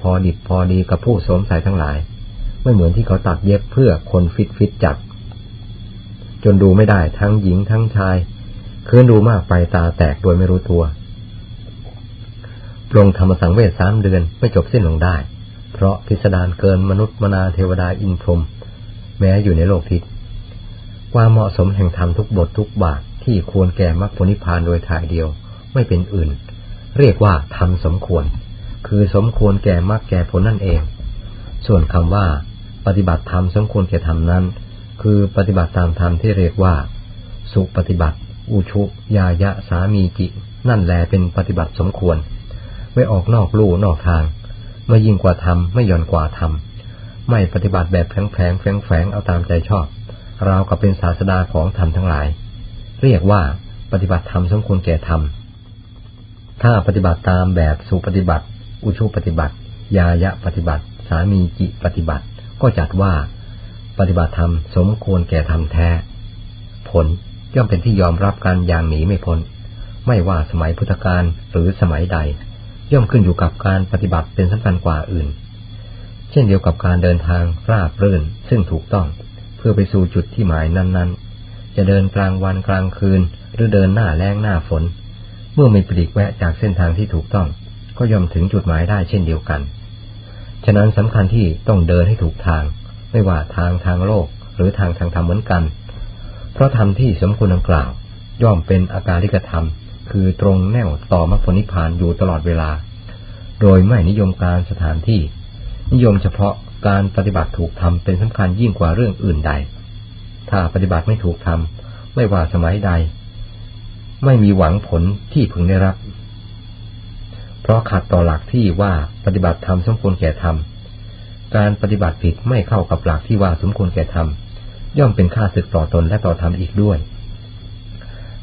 พอดิบพอดีกับผู้สวมใส่ทั้งหลาย ไม่เหมือนที่เขาตัดเย็บเพื่อคนฟิตฟิตจัด จนดูไม่ได้ทั้งหญิงทั้งชาย คืนดูมากไปตาแตกโดยไม่รู้ตัวปรงธรรมสังเวชสามเดือนไม่จบสิ้นลงได้ เพราะพิสดารเกินมนุษย์มนาเทวดาอินพรหมแม้อยู่ในโลกทิพย์ความเหมาะสมแห่งธรรมทุกบททุกบาทที่ควรแก่มรรคผลนิพพานโดยถ่ายเดียวไม่เป็นอื่น เรียกว่าธรรมสมควร คือสมควรแก่มรรคแก่ผลนั่นเอง ส่วนคำว่า ปฏิบัติธรรมสมควรแก่ธรรมนั้น คือปฏิบัติตามธรรมที่เรียกว่า สุปฏิบัติ อุชุยายะสามีจิ นั่นแลเป็นปฏิบัติสมควร ไม่ออกนอกลู่นอกทาง ไม่ยิ่งกว่าทำไม่ย่อนกว่าทำไม่ปฏิบัติแบบแผลงแผลงแฝงแฝงเอาตามใจชอบเรากับเป็นศาสดาของธรรมทั้งหลาย เรียกว่าปฏิบัติธรรมสมควรแก่ธรรมถ้าปฏิบัติตามแบบสุปฏิบัติ อุชุปฏิบัติ ยายะปฏิบัติ สามีจิปฏิบัติ ก็จัดว่า ปฏิบัติธรรมสมควรแก่ธรรมแท้ ผลย่อมเป็นที่ยอมรับการอย่างหนีไม่พ้น ไม่ว่าสมัยพุทธกาลหรือสมัยใด ย่อมขึ้นอยู่กับการปฏิบัติเป็นสำคัญกว่าอื่น เช่นเดียวกับการเดินทางราบรื่นซึ่งถูกต้อง เพื่อไปสู่จุดที่หมายนั้น ๆ จะเดินกลางวันกลางคืน หรือเดินหน้าแรงหน้าฝน เมื่อไม่ปลีกแวะจากเส้นทางที่ถูกต้อง ก็ย่อมถึงจุดหมายได้เช่นเดียวกัน ฉะนั้นสำคัญที่ต้องเดินให้ถูกทาง ไม่ว่าทางทางโลก หรือทางทางธรรมเหมือนกัน เพราะธรรมที่สมควรดังกล่าว ย่อมเป็นอาการลิกธรรม คือตรงแนวต่อมรรคผลนิพพานอยู่ตลอดเวลา โดยไม่นิยมการสถานที่ นิยมเฉพาะการปฏิบัติถูกทำเป็นสำคัญยิ่งกว่าเรื่องอื่นใด ถ้าปฏิบัติไม่ถูกทำไม่ว่าสมัยใด ไม่มีหวังผลที่พึงได้รับ เพราะขัดต่อหลักที่ว่าปฏิบัติธรรมสมควรแก่ธรรม การปฏิบัติผิดไม่เข้ากับหลักที่ว่าสมควรแก่ธรรมย่อมเป็นค่าศึกต่อตนและต่อธรรมอีกด้วย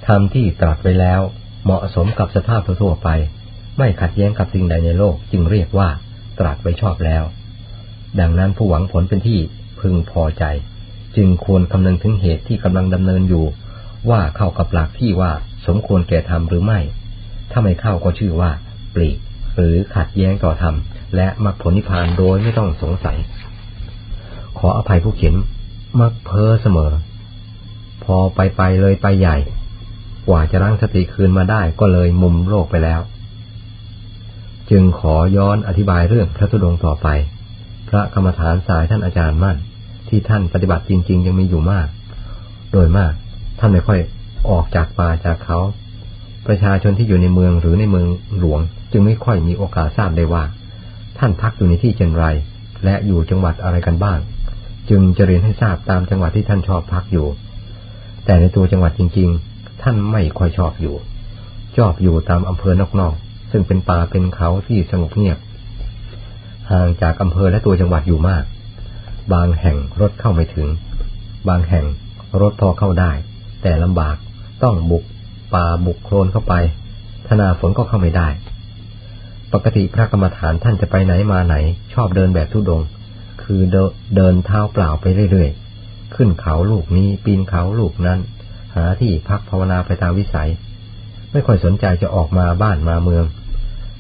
ธรรมที่ตรัสไว้แล้ว เหมาะสมกับสภาพทั่วไป ไม่ขัดแย้งกับสิ่งใดในโลกจึงเรียกว่า ตรัสไว้ชอบแล้ว ดังนั้นผู้หวังผลเป็นที่พึงพอใจ จึงควรคำนึงถึงเหตุที่กำลังดำเนินอยู่ ว่าเข้ากับหลักที่ว่าสมควรแก่ธรรมหรือไม่ ถ้าไม่เข้าก็ชื่อว่า ปลีก หรือขัดแย้งต่อธรรม และมรรคผลนิพพานโดยไม่ต้องสงสัย ขออภัยผู้เขียนมักเพ้อเสมอ พอไปไปเลยไปใหญ่ กว่าจะรั้งสติคืนมาได้ก็เลยมุมโลกไปแล้ว จึงขอย้อนอธิบายเรื่องพระธุดงต่อไป พระกรรมฐานสายท่านอาจารย์มั่น ที่ท่านปฏิบัติจริง ๆ ยังมีอยู่มาก โดยมากท่านไม่ค่อยออกจากป่าจากเขา ประชาชนที่อยู่ในเมืองหรือในเมืองหลวง จึงไม่ค่อยมีโอกาสทราบได้ว่า ท่านพักอยู่ในที่เช่นไร และอยู่จังหวัดอะไรกันบ้าง จึงจะเรียนให้ทราบตามจังหวัดที่ท่านชอบพักอยู่ แต่ในตัวจังหวัดจริง ๆ ท่านไม่ค่อยชอบอยู่ ชอบอยู่ตามอำเภอนอกๆซึ่งเป็นป่าเป็นเขาที่สงบเงียบ ห่างจากอำเภอและตัวจังหวัดอยู่มาก บางแห่งรถเข้าไม่ถึง บางแห่งรถพอเข้าได้ แต่ลำบากต้องบุกป่าบุกโคลนเข้าไป ธนาฝนก็เข้าไม่ได้ ปกติพระกรรมฐานท่านจะไปไหนมาไหน ชอบเดินแบบทุดง คือเดินเท้าเปล่าไปเรื่อยๆ ขึ้นเขาลูกนี้ปีนเขาลูกนั้น หาที่พักภาวนาไปตามวิสัย ไม่ค่อยสนใจจะออกมาบ้านมาเมือง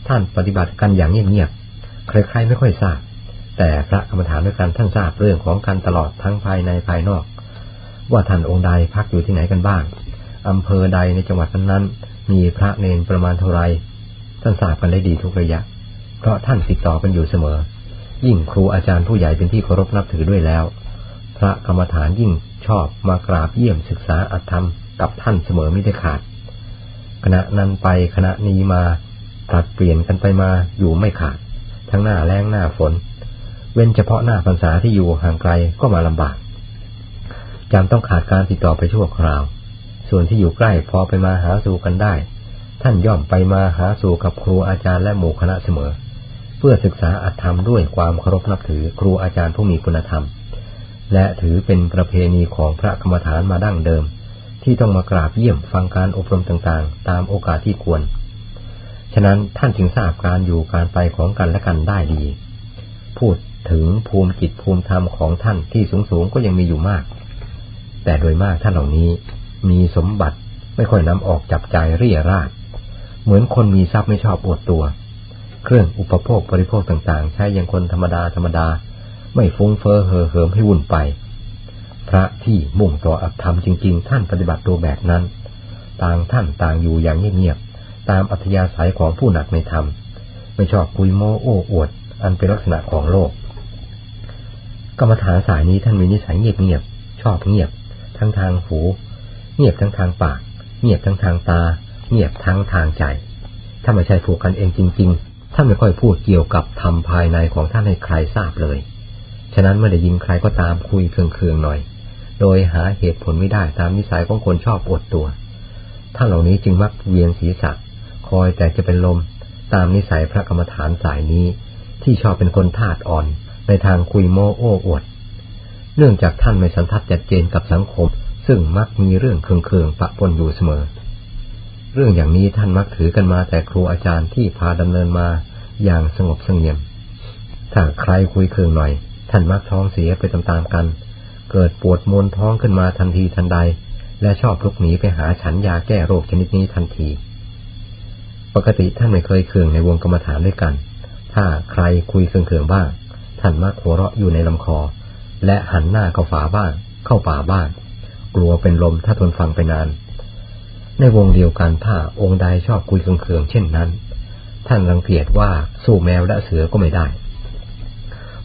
ท่านปฏิบัติกันอย่างเงียบๆ ใครๆไม่ค่อยทราบ แต่พระกรรมฐานด้วยกันท่านทราบเรื่องของการตลอดทั้งภายในภายนอก ว่าท่านองค์ใดพักอยู่ที่ไหนกันบ้างอำเภอใดในจังหวัดนั้นๆมีพระเนนประมาณเท่าไร ท่านทราบกันได้ดีทุกระยะ เพราะท่านติดต่อกันอยู่เสมอ ยิ่งครูอาจารย์ผู้ใหญ่เป็นที่เคารพนับถือด้วยแล้ว พระกรรมฐานยิ่งชอบมากราบเยี่ยมศึกษาอัตธรรมกับท่านเสมอไม่ได้ขาด คณะนั้นไปคณะนี้มาผลัดเปลี่ยนกันไปมาอยู่ไม่ขาด ทั้งหน้าแรงหน้าฝน เว้นเฉพาะหน้าพรรษาที่อยู่ห่างไกลก็มาลำบากจำต้องขาดการติดต่อไปชั่วคราว ส่วนที่อยู่ใกล้พอไปมาหาสู่กันได้ ท่านย่อมไปมาหาสู่กับครูอาจารย์และหมู่คณะเสมอ เพื่อศึกษาอัตธรรมด้วยความเคารพนับถือครูอาจารย์ผู้มีคุณธรรม และถือเป็นประเพณีของพระกรรมฐานมาดั้งเดิม ที่ต้องมากราบเยี่ยมฟังการอบรมต่างๆ ตามโอกาสที่ควร ฉะนั้นท่านจึงทราบการอยู่การไปของกันและกันได้ดี พูดถึงภูมิจิตภูมิธรรมของท่านที่สูงๆก็ยังมีอยู่มาก แต่โดยมากท่านเหล่านี้มีสมบัติไม่ค่อยนำออกจับใจเรียราด เหมือนคนมีทรัพย์ไม่ชอบอวดตัว เครื่องอุปโภคบริโภคต่างๆ ใช้อย่างคนธรรมดาธรรมดา ไม่ฟุ้งเฟ้อเห่อเหิมให้วุ่นไป พระที่มุ่งต่ออัตธรรมจริง ๆ ท่านปฏิบัติตัวแบบนั้น ต่างท่านต่างอยู่อย่างเงียบๆตามอัธยาศัยของผู้หนักในธรรม ไม่ชอบคุยโม้โอ้อวด อันเป็นลักษณะของโลกกรรมฐานสายนี้ท่านมีนิสัยเงียบๆชอบเงียบ ทั้งทางหู เงียบทั้งทางปาก เงียบทั้งทางตา เงียบทั้งทางใจ ถ้าไม่ใช่ผูกกันเองจริง ๆ ท่านไม่ค่อยพูดเกี่ยวกับธรรมภายในของท่านให้ใครทราบเลย ฉะนั้นเมื่อได้ยินใครก็ตามคุยเคืองๆหน่อย โดยหาเหตุผลไม่ได้ตามนิสัยของคนชอบอดตัว ท่านเหล่านี้จึงมักเวียนศีรษะ คอยแต่จะเป็นลม ตามนิสัยพระกรรมฐานสายนี้ ที่ชอบเป็นคนธาตุอ่อน ในทางคุยโม้โอ้อวด เนื่องจากท่านไม่สันทัดจัดเจนกับสังคมซึ่งมักมีเรื่องเคืองๆปะปนอยู่เสมอ เรื่องอย่างนี้ท่านมักถือกันมาแต่ครูอาจารย์ที่พาดำเนินมาอย่างสงบสงเงียม ถ้าใครคุยเคืองหน่อย ท่านมักท้องเสียไปตามๆกัน เกิดปวดมวนท้องขึ้นมาทันทีทันใด และชอบลุกหนีไปหาฉันยาแก้โรคชนิดนี้ทันที ปกติท่านไม่เคยเคืองในวงกรรมฐานด้วยกัน ถ้าใครคุยเคืองๆบ้าง ท่านมักหัวเราะอยู่ในลำคอ และหันหน้าเข้าฝาบ้านเข้าป่าบ้านกลัวเป็นลมถ้าทนฟังไปนาน ในวงเดียวกันถ้าองค์ใดชอบคุยเคืองๆเช่นนั้น ท่านรังเกียจว่าสู้แมวและเสือก็ไม่ได้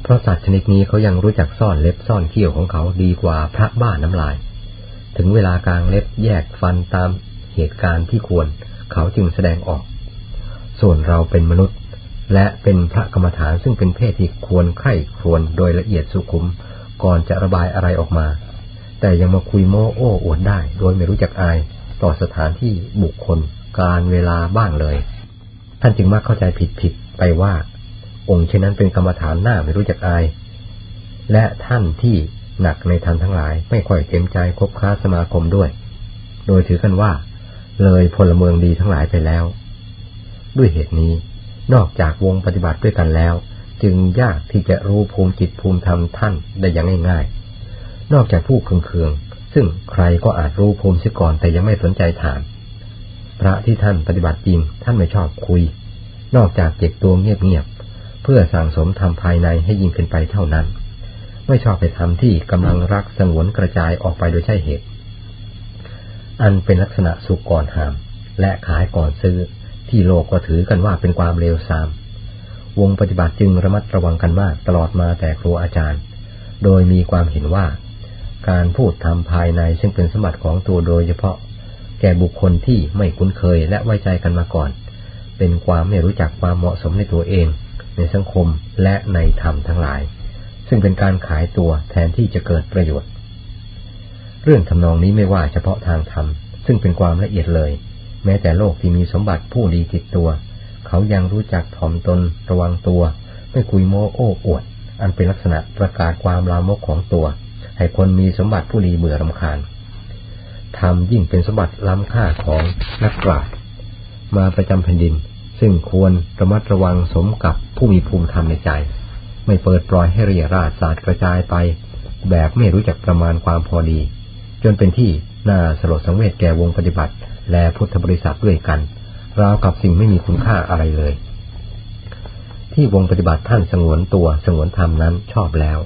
เพราะสัตว์ชนิดนี้เขายังรู้จักซ่อนเล็บซ่อนเขี้ยวของเขาดีกว่าพระบ้าน้ำลาย ถึงเวลากลางเล็บแยกฟันตามเหตุการณ์ที่ควรเขาจึงแสดงออก ส่วนเราเป็นมนุษย์ และเป็นพระกรรมฐานซึ่งเป็นเพศที่ควรไข้ควรโดยละเอียดสุขุมก่อนจะระบายอะไรออกมา แต่ยังมาคุยโม้โอ้อวดได้โดยไม่รู้จักอาย ต่อสถานที่บุคคล การเวลาบ้างเลย ท่านจึงมักเข้าใจผิดผิดไปว่า องค์เช่นนั้นเป็นกรรมฐานหน้าไม่รู้จักอาย และท่านที่หนักในธรรมทั้งหลาย ไม่ค่อยเต็มใจคบค้าสมาคมด้วย โดยถือกันว่า เลยพลเมืองดีทั้งหลายไปแล้ว ด้วยเหตุนี้ นอกจากวงปฏิบัติด้วยกันแล้ว จึงยากที่จะรู้ภูมิจิตภูมิธรรมท่านได้อย่างง่าย ๆ นอกจากผู้เคืองๆ ซึ่งใครก็อาจรู้ภูมิเสียก่อนแต่ยังไม่สนใจถาม พระที่ท่านปฏิบัติจริงท่านไม่ชอบคุย นอกจากเก็บตัวเงียบๆเพื่อสั่งสมทำภายในให้ยิ่งขึ้นไปเท่านั้น ไม่ชอบไปทำที่กำลังรักสงวนกระจายออกไปโดยใช่เหตุ อันเป็นลักษณะสุกก่อนหาม และขายก่อนซื้อที่โลกก็ถือกันว่าเป็นความเลวทราม วงปฏิบัติจึงระมัดระวังกันมากตลอดมาแต่ครูอาจารย์ โดยมีความเห็นว่า การพูดทำภายในซึ่งเป็นสมบัติของตัวโดยเฉพาะ แก่บุคคลที่ไม่คุ้นเคยและไว้ใจกันมาก่อน เป็นความไม่รู้จักความเหมาะสมในตัวเอง ในสังคมและในธรรมทั้งหลาย ซึ่งเป็นการขายตัวแทนที่จะเกิดประโยชน์ เรื่องทำนองนี้ไม่ว่าเฉพาะทางธรรมซึ่งเป็นความละเอียดเลย แม้แต่โลกที่มีสมบัติผู้ดีติดตัว เขายังรู้จักถ่อมตนระวังตัว ไม่คุยโม้โอ้อวด อันเป็นลักษณะประกาศความลามกของตัว ให้คนมีสมบัติผู้ดีเบื่อรำคาญทำยิ่งเป็นสมบัติล้ำค่าของนักปราชญ์มาประจำแผ่นดิน ซึ่งควรระมัดระวังสมกับผู้มีภูมิธรรมในใจ ไม่เปิดปล่อยให้เรียราศาสตร์กระจายไป แบบไม่รู้จักประมาณความพอดี จนเป็นที่น่าสลดสังเวชแก่วงปฏิบัติ และพุทธบริษัทด้วยกัน ราวกับสิ่งไม่มีคุณค่าอะไรเลย ที่วงปฏิบัติท่านสงวนตัวสงวนธรรมนั้นชอบแล้ว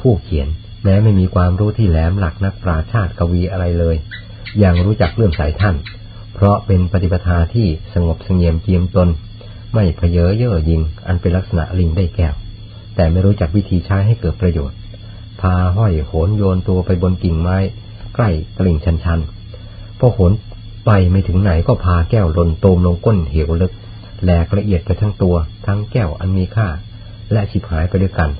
ผู้เขียน แม้ไม่มีความรู้ที่แหลมหลักนักปราชาติกวีอะไรเลย ยังรู้จักเรื่องสายท่าน เพราะเป็นปฏิปทาที่สงบสงเงียมเจียมตน ไม่เพเยอเย่อยิง อันเป็นลักษณะลิงได้แก้ว แต่ไม่รู้จักวิธีใช้ให้เกิดประโยชน์ พาห้อยโหนโยนตัวไปบนกิ่งไม้ ใกล้ตลิ่งชันๆพอโหนไปไม่ถึงไหนก็พาแก้วลนโตมลงก้นเหวลึกแหลกละเอียดไปทั้งตัว ทั้งแก้วอันมีค่า และฉิบหายไปด้วยกัน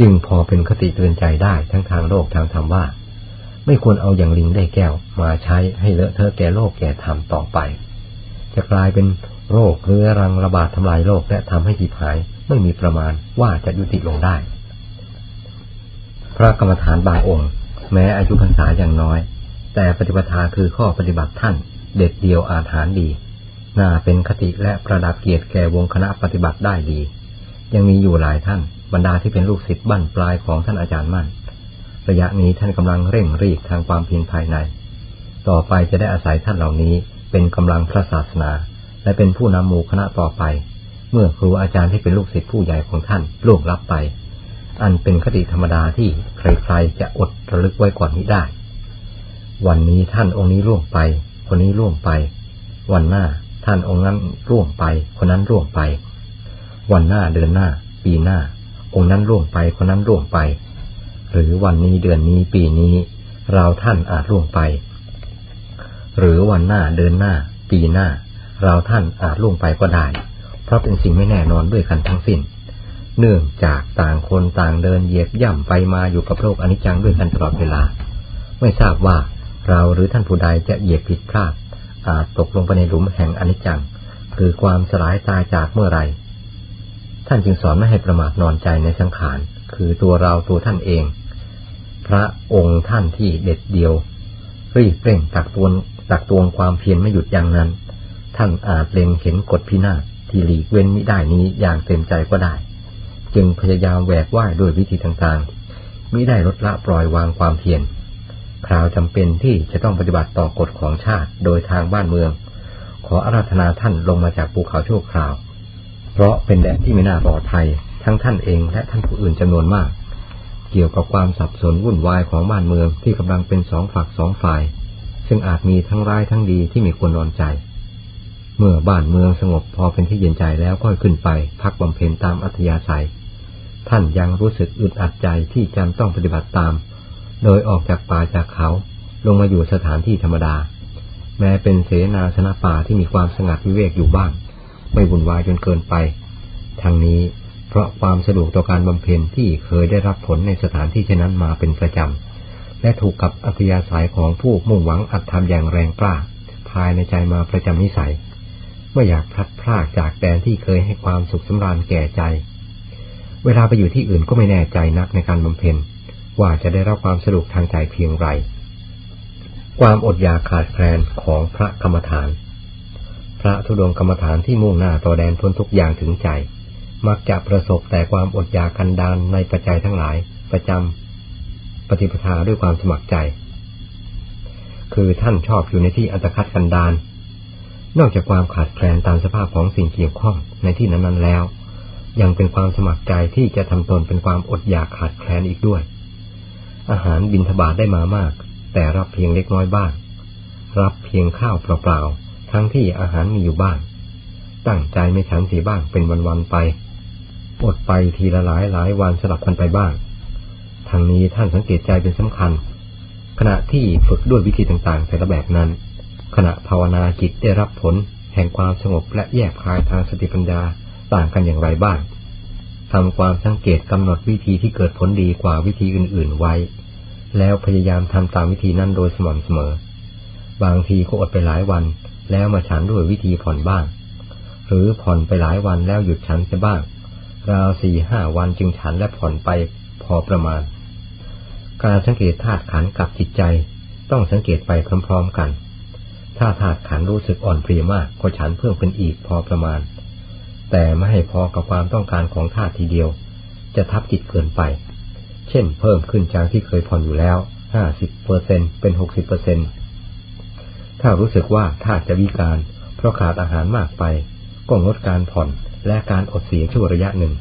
จึงพอเป็นคติเตือนใจได้ทั้งทางโลกทางธรรมว่า ไม่ควรเอาอย่างลิงได้แก้วมาใช้ให้เลอะเทอะแก่โลกแก่ธรรมต่อไป จะกลายเป็นโรคเรื้อรังระบาดทำลายโลกและทำให้ฉิบหายไม่มีประมาณว่าจะยุติลงได้ พระกรรมฐานบางองค์ แม้อายุพรรษาอย่างน้อย แต่ปฏิปทาคือข้อปฏิบัติท่าน เด็ดเดียวอาถานดี น่าเป็นคติและประดับเกียรติแก่วงคณะปฏิบัติได้ดี ยังมีอยู่หลายท่าน บรรดาที่เป็นลูกศิษย์บั้นปลายของท่านอาจารย์มั่น ระยะนี้ท่านกำลังเร่งรีบทางความเพียรภายใน ต่อไปจะได้อาศัยท่านเหล่านี้เป็นกำลังพระศาสนา และเป็นผู้นำหมู่คณะต่อไป เมื่อครูอาจารย์ที่เป็นลูกศิษย์ผู้ใหญ่ของท่านล่วงลับไป อันเป็นคติธรรมดาที่ใครๆจะอดระลึกไว้ก่อนนี้ได้ วันนี้ท่านองค์นี้ล่วงไป คนนี้ล่วงไป วันหน้าท่านองค์นั้นร่วงไป คนนั้นร่วงไป วันหน้าเดือนหน้า ปีหน้า องค์นั้นร่วงไปคนนั้นร่วงไป หรือวันนี้เดือนนี้ปีนี้ เราท่านอาจร่วงไป หรือวันหน้าเดือนหน้า ปีหน้า เราท่านอาจล่วงไปก็ได้ เพราะเป็นสิ่งไม่แน่นอนด้วยกันทั้งสิ้น เนื่องจากต่างคนต่างเดินเหยียบย่ำไปมาอยู่กับโลกอนิจจังด้วยกันตลอดเวลา ไม่ทราบว่าเราหรือท่านผู้ใดจะเหยียบผิดพลาดอาจตกลงไปในหลุมแห่งอนิจจัง คือความสลายตายจากเมื่อไร ท่านจึงสอนไม่ให้ประมาทนอนใจในสังขาร คือตัวเราตัวท่านเอง พระองค์ท่านที่เด็ดเดียวรีบเร่งตักตวงตักตวงความเพียรไม่หยุดอยั้งนั้น ท่านอาจเล็งเห็นกฎพินาศที่หลีกเว้นไมิได้นี้อย่างเต็มใจก็ได้ จึงพยายามแหวกว่ายด้วยวิธีต่างๆมิได้ลดละปล่อยวางความเพียรคราวจำเป็นที่จะต้องปฏิบัติต่อกฎของชาติโดยทางบ้านเมือง ขออาราธนาท่านลงมาจากภูเขาชั่วคราว เพราะเป็นแดนที่ไม่น่าปลอดภัยทั้งท่านเองและท่านผู้อื่นจำนวนมาก เกี่ยวกับความสับสนวุ่นวายของบ้านเมืองที่กำลังเป็นสองฝักสองฝ่าย ซึ่งอาจมีทั้งร้ายทั้งดีที่มีควรนอนใจ เมื่อบ้านเมืองสงบพอเป็นที่เย็นใจแล้วก็ขึ้นไป พักบำเพ็ญตามอัธยาศัย ท่านยังรู้สึกอึดอัดใจที่จำต้องปฏิบัติตาม โดยออกจากป่าจากเขาลงมาอยู่สถานที่ธรรมดา แม้เป็นเสนาสนะป่าที่มีความสงัดวิเวกอยู่บ้าง ไม่วุ่นวายจนเกินไปทางนี้เพราะความสะดวกต่อการบำเพ็ญที่เคยได้รับผลในสถานที่เช่นนั้นมาเป็นประจำ และถูกกับอัธยาศัยของผู้มุ่งหวังอัดทำอย่างแรงกล้า ภายในใจมาประจำนิสัย ไม่อยากพลัดพรากจากแดนที่เคยให้ความสุขสำราญแก่ใจ เวลาไปอยู่ที่อื่นก็ไม่แน่ใจนักในการบำเพ็ญ ว่าจะได้รับความสะดวกทางใจเพียงไรความอดอยากขาดแคลนของพระกรรมฐาน พระธุดงกรรมฐานที่มุ่งหน้าต่อแดนพ้นทุกอย่างถึงใจ มักจะประสบแต่ความอดอยากกันดานในปัจจัยทั้งหลาย ประจำปฏิปทาด้วยความสมัครใจ คือท่านชอบอยู่ในที่อันตรคัดกันดานนอกจากความขาดแคลนตามสภาพของสิ่งเกี่ยวข้องในที่นั้นๆแล้ว ยังเป็นความสมัครใจที่จะทำตนเป็นความอดอยากขาดแคลนอีกด้วย อาหารบินทบาทได้มามาก แต่รับเพียงเล็กน้อยบ้าง รับเพียงข้าวเปล่าๆ ทั้งที่อาหารมีอยู่บ้าง ตั้งใจไม่ฉันสีบ้างเป็นวันๆไป อดไปทีละหลายหลายวันสลับกันไปบ้าง ทางนี้ท่านสังเกตใจเป็นสำคัญ ขณะที่ฝึกด้วยวิธีต่างๆแต่ละแบบนั้น ขณะภาวนาจิตได้รับผล แห่งความสงบและแยกคลายทางสติปัญญาต่างกันอย่างไรบ้างทำความสังเกตกำหนดวิธีที่เกิดผลดีกว่าวิธีอื่น ๆไว้ แล้วพยายามทำตามวิธีนั้นโดยสม่ำเสมอ บางทีก็อดไปหลายวัน แล้วมาฉันด้วยวิธีผ่อนบ้าง หรือผ่อนไปหลายวันแล้วหยุดฉันไปบ้าง ราวสี่ห้าวันจึงฉันและผ่อนไปพอประมาณ การสังเกตธาตุขันกับจิตใจ ต้องสังเกตไปพร้อมๆกัน ถ้าธาตุขันรู้สึกอ่อนเพลียมากก็ฉันเพิ่มเป็นอีกพอประมาณ แต่ไม่ให้พอกับความต้องการของธาตุทีเดียว จะทับจิตเกินไป เช่น เพิ่มขึ้นจากที่เคยผ่อนอยู่แล้วห้าสิบเปอร์เซ็นเป็นหกสิบเปอร์เซ็นต์ ถ้ารู้สึกว่าธาตุจะวิการ เพราะขาดอาหารมากไป ก็งดการผ่อนและการอดเสียชั่วระยะหนึ่ง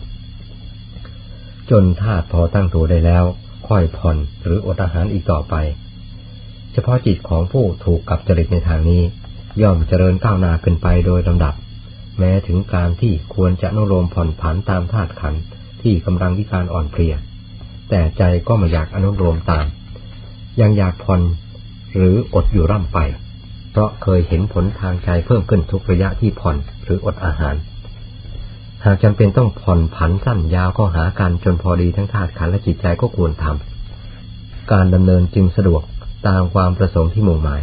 จนธาตุพอตั้งตัวได้แล้ว ค่อยผ่อนหรืออดอาหารอีกต่อไป เฉพาะจิตของผู้ถูกกับจริตในทางนี้ ย่อมเจริญก้าวหน้าขึ้นไปโดยลำดับ แม้ถึงการที่ควรจะนุโลมผ่อนผันตามธาตุขันที่กำลังวิการอ่อนเพลีย แต่ใจก็ไม่อยากอนุโลมตาม ยังอยากผ่อนหรืออดอยู่ร่ำไป เพราะเคยเห็นผลทางใจเพิ่มขึ้นทุกระยะที่ผ่อนหรืออดอาหาร หากจำเป็นต้องผ่อนผันสั้นยาวก็หากันจนพอดีทั้งธาตุขันและจิตใจก็ควรทำการดำเนินจึงสะดวกตามความประสงค์ที่มุ่งหมาย